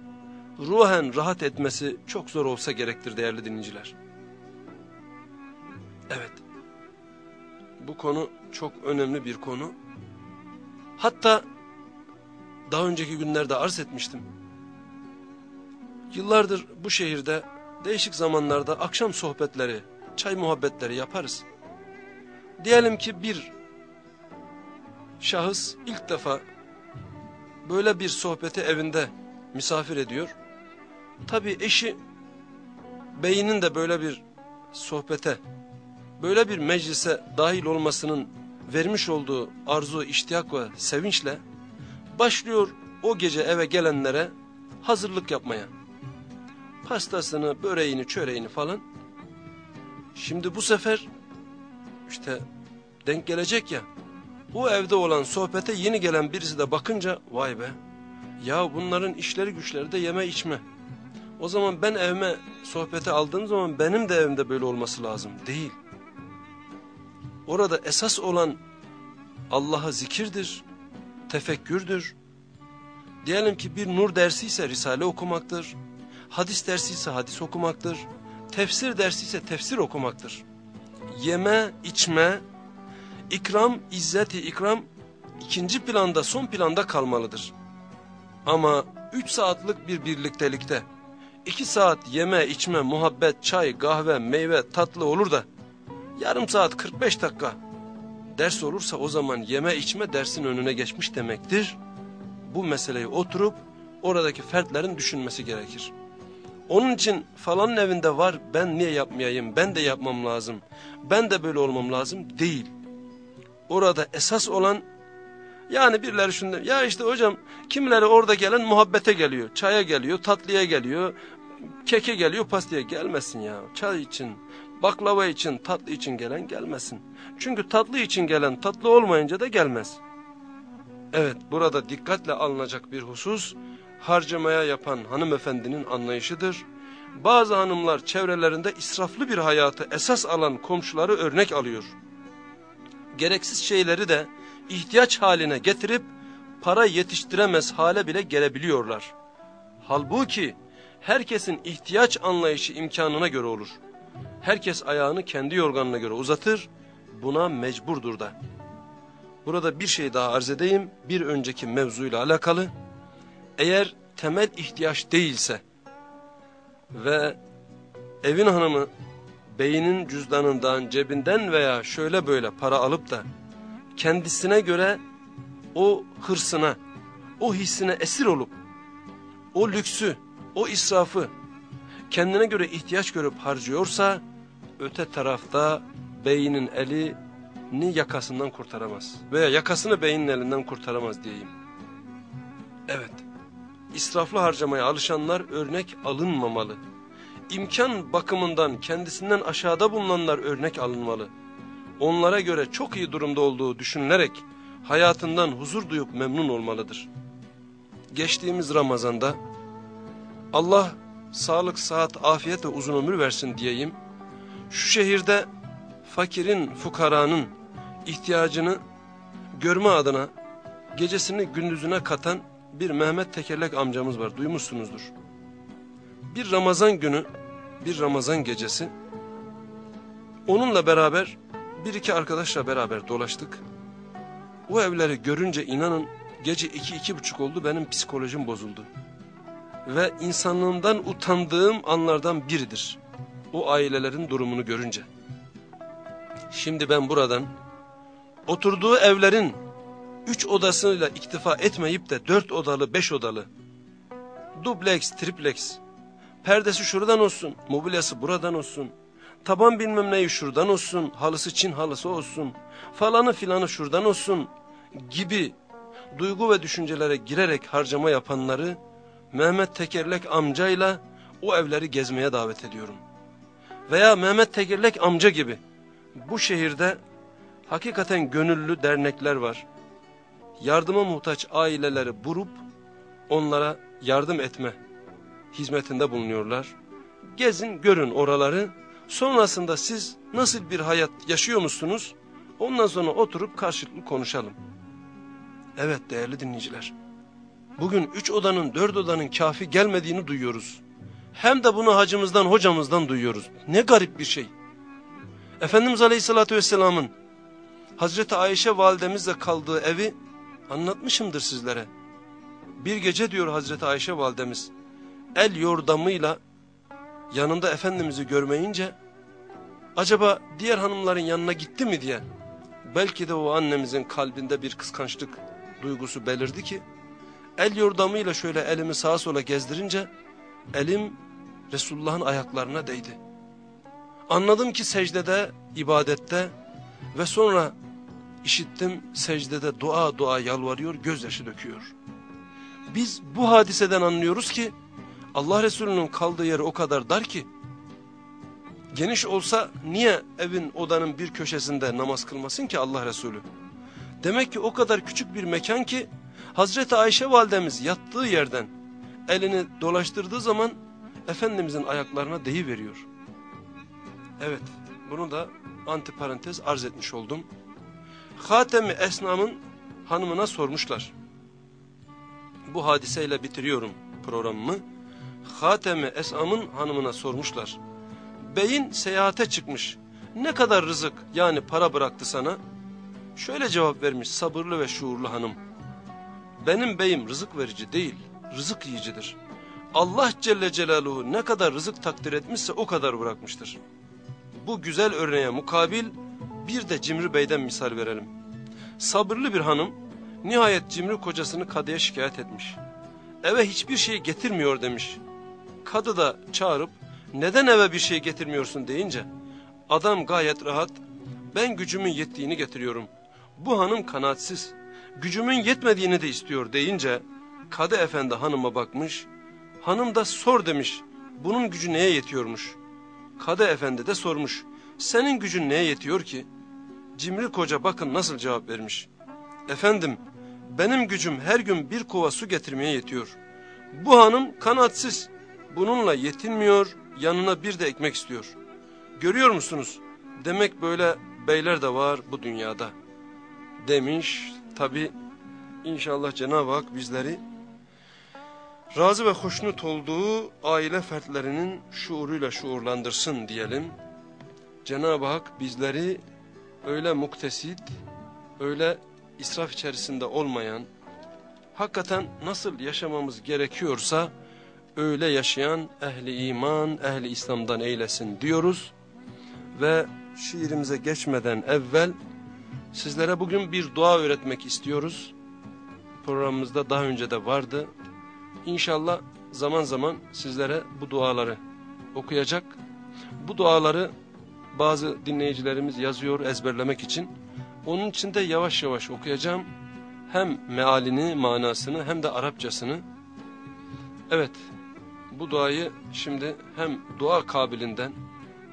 ruhen rahat etmesi çok zor olsa gerektir değerli dinleyiciler. Evet, bu konu çok önemli bir konu. Hatta daha önceki günlerde arz etmiştim. Yıllardır bu şehirde değişik zamanlarda akşam sohbetleri, çay muhabbetleri yaparız. Diyelim ki bir şahıs ilk defa böyle bir sohbeti evinde misafir ediyor. Tabi eşi beyinin de böyle bir sohbete, böyle bir meclise dahil olmasının vermiş olduğu arzu, iştiyak ve sevinçle başlıyor o gece eve gelenlere hazırlık yapmaya. Pastasını, böreğini, çöreğini falan. Şimdi bu sefer işte denk gelecek ya. Bu evde olan sohbete yeni gelen birisi de bakınca vay be. Ya bunların işleri güçleri de yeme içme. O zaman ben evime sohbete aldığım zaman benim de evimde böyle olması lazım. Değil. Orada esas olan Allah'a zikirdir, tefekkürdür. Diyelim ki bir nur dersi ise Risale okumaktır. Hadis dersi ise hadis okumaktır. Tefsir dersi ise tefsir okumaktır. Yeme, içme, ikram, izzeti ikram ikinci planda, son planda kalmalıdır. Ama üç saatlik bir birliktelikte iki saat yeme, içme, muhabbet, çay, kahve, meyve, tatlı olur da yarım saat 45 dakika ders olursa o zaman yeme içme dersin önüne geçmiş demektir. Bu meseleyi oturup oradaki fertlerin düşünmesi gerekir. Onun için falanın evinde var ben niye yapmayayım ben de yapmam lazım. Ben de böyle olmam lazım değil. Orada esas olan yani birileri şunda ya işte hocam kimileri orada gelen muhabbete geliyor. Çaya geliyor tatlıya geliyor keke geliyor pastaya gelmesin ya. Çay için baklava için tatlı için gelen gelmesin. Çünkü tatlı için gelen tatlı olmayınca da gelmez. Evet burada dikkatle alınacak bir husus harcamaya yapan hanımefendinin anlayışıdır. Bazı hanımlar çevrelerinde israflı bir hayatı esas alan komşuları örnek alıyor. Gereksiz şeyleri de ihtiyaç haline getirip para yetiştiremez hale bile gelebiliyorlar. Halbuki herkesin ihtiyaç anlayışı imkanına göre olur. Herkes ayağını kendi yorganına göre uzatır, buna mecburdur da. Burada bir şey daha arz edeyim, bir önceki mevzuyla alakalı. Eğer temel ihtiyaç değilse ve evin hanımı beynin cüzdanından, cebinden veya şöyle böyle para alıp da kendisine göre o hırsına, o hissine esir olup o lüksü, o israfı kendine göre ihtiyaç görüp harcıyorsa öte tarafta beynin elini yakasından kurtaramaz. Veya yakasını beynin elinden kurtaramaz diyeyim. Evet, israflı harcamaya alışanlar örnek alınmamalı. İmkan bakımından kendisinden aşağıda bulunanlar örnek alınmalı. Onlara göre çok iyi durumda olduğu düşünülerek hayatından huzur duyup memnun olmalıdır. Geçtiğimiz Ramazan'da Allah sağlık, sıhhat, afiyet ve uzun ömür versin diyeyim. Şu şehirde fakirin, fukaranın ihtiyacını görme adına gecesini gündüzüne katan bir Mehmet Tekerlek amcamız var. Duymuşsunuzdur. Bir Ramazan günü, bir Ramazan gecesi onunla beraber bir iki arkadaşla beraber dolaştık. O evleri görünce inanın gece iki iki buçuk oldu benim psikolojim bozuldu. Ve insanlığımdan utandığım anlardan biridir. O ailelerin durumunu görünce. Şimdi ben buradan oturduğu evlerin üç odasıyla iktifa etmeyip de dört odalı, beş odalı, dubleks, triplex, perdesi şuradan olsun, mobilyası buradan olsun, taban bilmem neyi şuradan olsun, halısı Çin halısı olsun, falanı filanı şuradan olsun gibi duygu ve düşüncelere girerek harcama yapanları Mehmet Tekerlek amcayla o evleri gezmeye davet ediyorum. Veya Mehmet Tekerlek amca gibi bu şehirde hakikaten gönüllü dernekler var. Yardıma muhtaç aileleri burup onlara yardım etme hizmetinde bulunuyorlar. Gezin görün oraları sonrasında siz nasıl bir hayat yaşıyor musunuz? Ondan sonra oturup karşılıklı konuşalım. Evet değerli dinleyiciler. Bugün üç odanın dört odanın kafi gelmediğini duyuyoruz. Hem de bunu hacımızdan hocamızdan duyuyoruz. Ne garip bir şey. Efendimiz Aleyhisselatü Vesselam'ın Hazreti Ayşe validemizle kaldığı evi anlatmışımdır sizlere. Bir gece diyor Hazreti Ayşe validemiz el yordamıyla yanında Efendimiz'i görmeyince acaba diğer hanımların yanına gitti mi diye belki de o annemizin kalbinde bir kıskançlık duygusu belirdi ki el yordamıyla şöyle elimi sağa sola gezdirince elim Resulullah'ın ayaklarına değdi. Anladım ki secdede, ibadette ve sonra işittim secdede dua dua yalvarıyor, gözyaşı döküyor. Biz bu hadiseden anlıyoruz ki Allah Resulü'nün kaldığı yer o kadar dar ki geniş olsa niye evin odanın bir köşesinde namaz kılmasın ki Allah Resulü? Demek ki o kadar küçük bir mekan ki Hazreti Ayşe validemiz yattığı yerden elini dolaştırdığı zaman Efendimizin ayaklarına deyiveriyor. Evet bunu da antiparantez arz etmiş oldum. Hatemi Esnam'ın hanımına sormuşlar. Bu hadiseyle bitiriyorum programımı. Hatemi Esnam'ın hanımına sormuşlar. Beyin seyahate çıkmış. Ne kadar rızık yani para bıraktı sana? Şöyle cevap vermiş sabırlı ve şuurlu hanım. Benim beyim rızık verici değil, rızık yiyicidir. Allah Celle Celaluhu ne kadar rızık takdir etmişse o kadar bırakmıştır. Bu güzel örneğe mukabil bir de Cimri Bey'den misal verelim. Sabırlı bir hanım nihayet Cimri kocasını kadıya şikayet etmiş. Eve hiçbir şey getirmiyor demiş. Kadı da çağırıp neden eve bir şey getirmiyorsun deyince adam gayet rahat ben gücümün yettiğini getiriyorum. Bu hanım kanaatsiz gücümün yetmediğini de istiyor deyince kadı efendi hanıma bakmış hanım da sor demiş bunun gücü neye yetiyormuş. Kadı efendi de sormuş senin gücün neye yetiyor ki? Cimri koca bakın nasıl cevap vermiş. Efendim benim gücüm her gün bir kova su getirmeye yetiyor. Bu hanım kanatsız. Bununla yetinmiyor yanına bir de ekmek istiyor. Görüyor musunuz? Demek böyle beyler de var bu dünyada. Demiş tabi inşallah Cenab-ı Hak bizleri razı ve hoşnut olduğu aile fertlerinin şuuruyla şuurlandırsın diyelim. Cenab-ı Hak bizleri öyle muktesit, öyle israf içerisinde olmayan, hakikaten nasıl yaşamamız gerekiyorsa öyle yaşayan ehli iman, ehli İslam'dan eylesin diyoruz. Ve şiirimize geçmeden evvel sizlere bugün bir dua öğretmek istiyoruz. Programımızda daha önce de vardı. İnşallah zaman zaman sizlere bu duaları okuyacak. Bu duaları bazı dinleyicilerimiz yazıyor ezberlemek için. Onun için de yavaş yavaş okuyacağım. Hem mealini, manasını hem de Arapçasını. Evet, bu duayı şimdi hem dua kabilinden,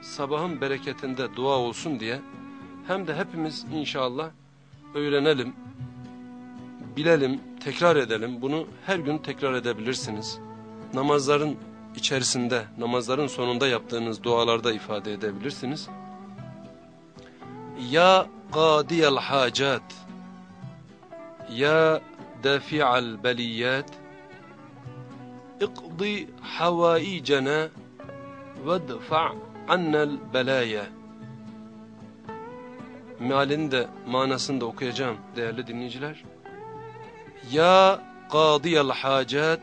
sabahın bereketinde dua olsun diye hem de hepimiz inşallah öğrenelim, bilelim, tekrar edelim. Bunu her gün tekrar edebilirsiniz. Namazların içerisinde, namazların sonunda yaptığınız dualarda ifade edebilirsiniz. Ya qadiyel hacat Ya dafi'al beliyat اقضي حوائجنا وادفع عنا البلايا Mealini de manasını da okuyacağım değerli dinleyiciler. Ya qadiyal hacat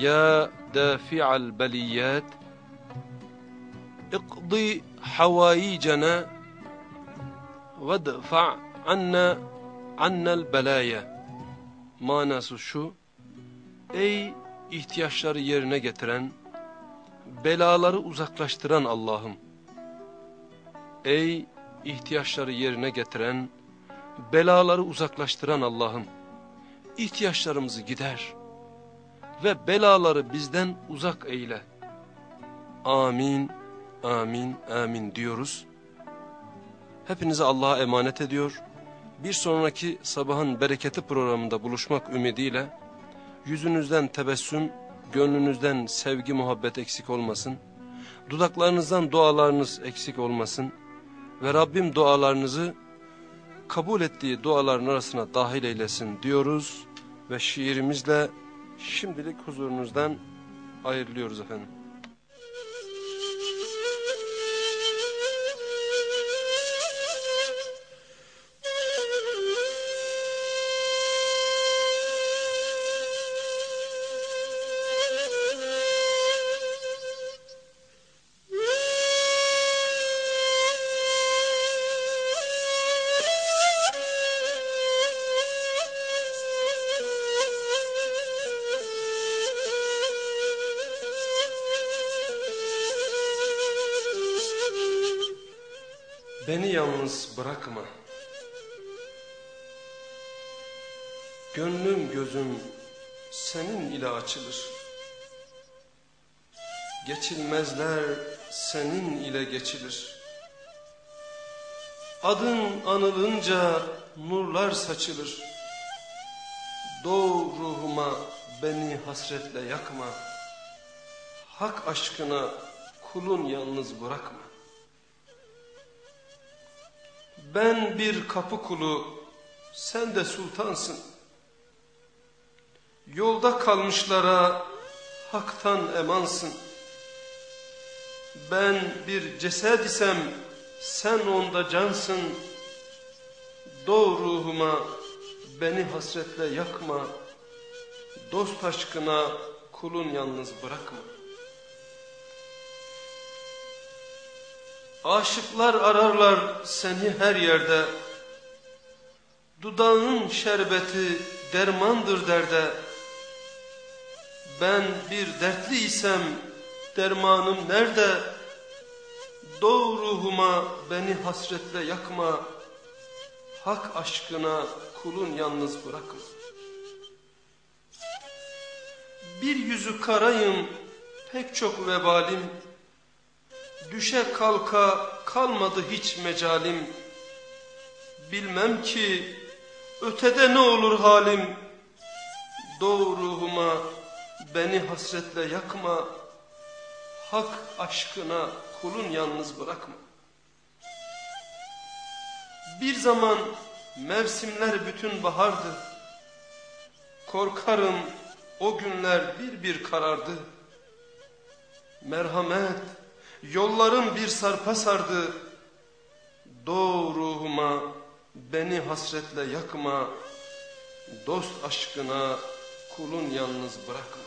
Ya dafi'al beliyat اقضي حوائجنا وادفع عنا عنا البلايا manası şu ey ihtiyaçları yerine getiren belaları uzaklaştıran Allah'ım ey ihtiyaçları yerine getiren belaları uzaklaştıran Allah'ım ihtiyaçlarımızı gider ve belaları bizden uzak eyle. Amin amin amin diyoruz. Hepinizi Allah'a emanet ediyor. Bir sonraki sabahın bereketi programında buluşmak ümidiyle yüzünüzden tebessüm, gönlünüzden sevgi muhabbet eksik olmasın, dudaklarınızdan dualarınız eksik olmasın ve Rabbim dualarınızı kabul ettiği duaların arasına dahil eylesin diyoruz ve şiirimizle şimdilik huzurunuzdan ayrılıyoruz efendim. Bırakma. Gönlüm gözüm senin ile açılır. Geçilmezler senin ile geçilir. Adın anılınca nurlar saçılır. Doğ ruhuma beni hasretle yakma. Hak aşkına kulun yalnız bırakma. Ben bir kapı kulu, sen de sultansın. Yolda kalmışlara haktan emansın. Ben bir ceset isem sen onda cansın. Doğ ruhuma beni hasretle yakma. Dost aşkına kulun yalnız bırakma. Aşıklar ararlar seni her yerde. Dudağın şerbeti dermandır derde. Ben bir dertli isem dermanım nerede? Doğ ruhuma beni hasretle yakma. Hak aşkına kulun yalnız bırakma. Bir yüzü karayım pek çok vebalim. Düşe kalka kalmadı hiç mecalim. Bilmem ki ötede ne olur halim. Doğ ruhuma beni hasretle yakma. Hak aşkına kulun yalnız bırakma. Bir zaman mevsimler bütün bahardı. Korkarım o günler bir bir karardı. Merhamet Yollarım bir sarpa sardı. Doğ ruhuma beni hasretle yakma. Dost aşkına kulun yalnız bırakma.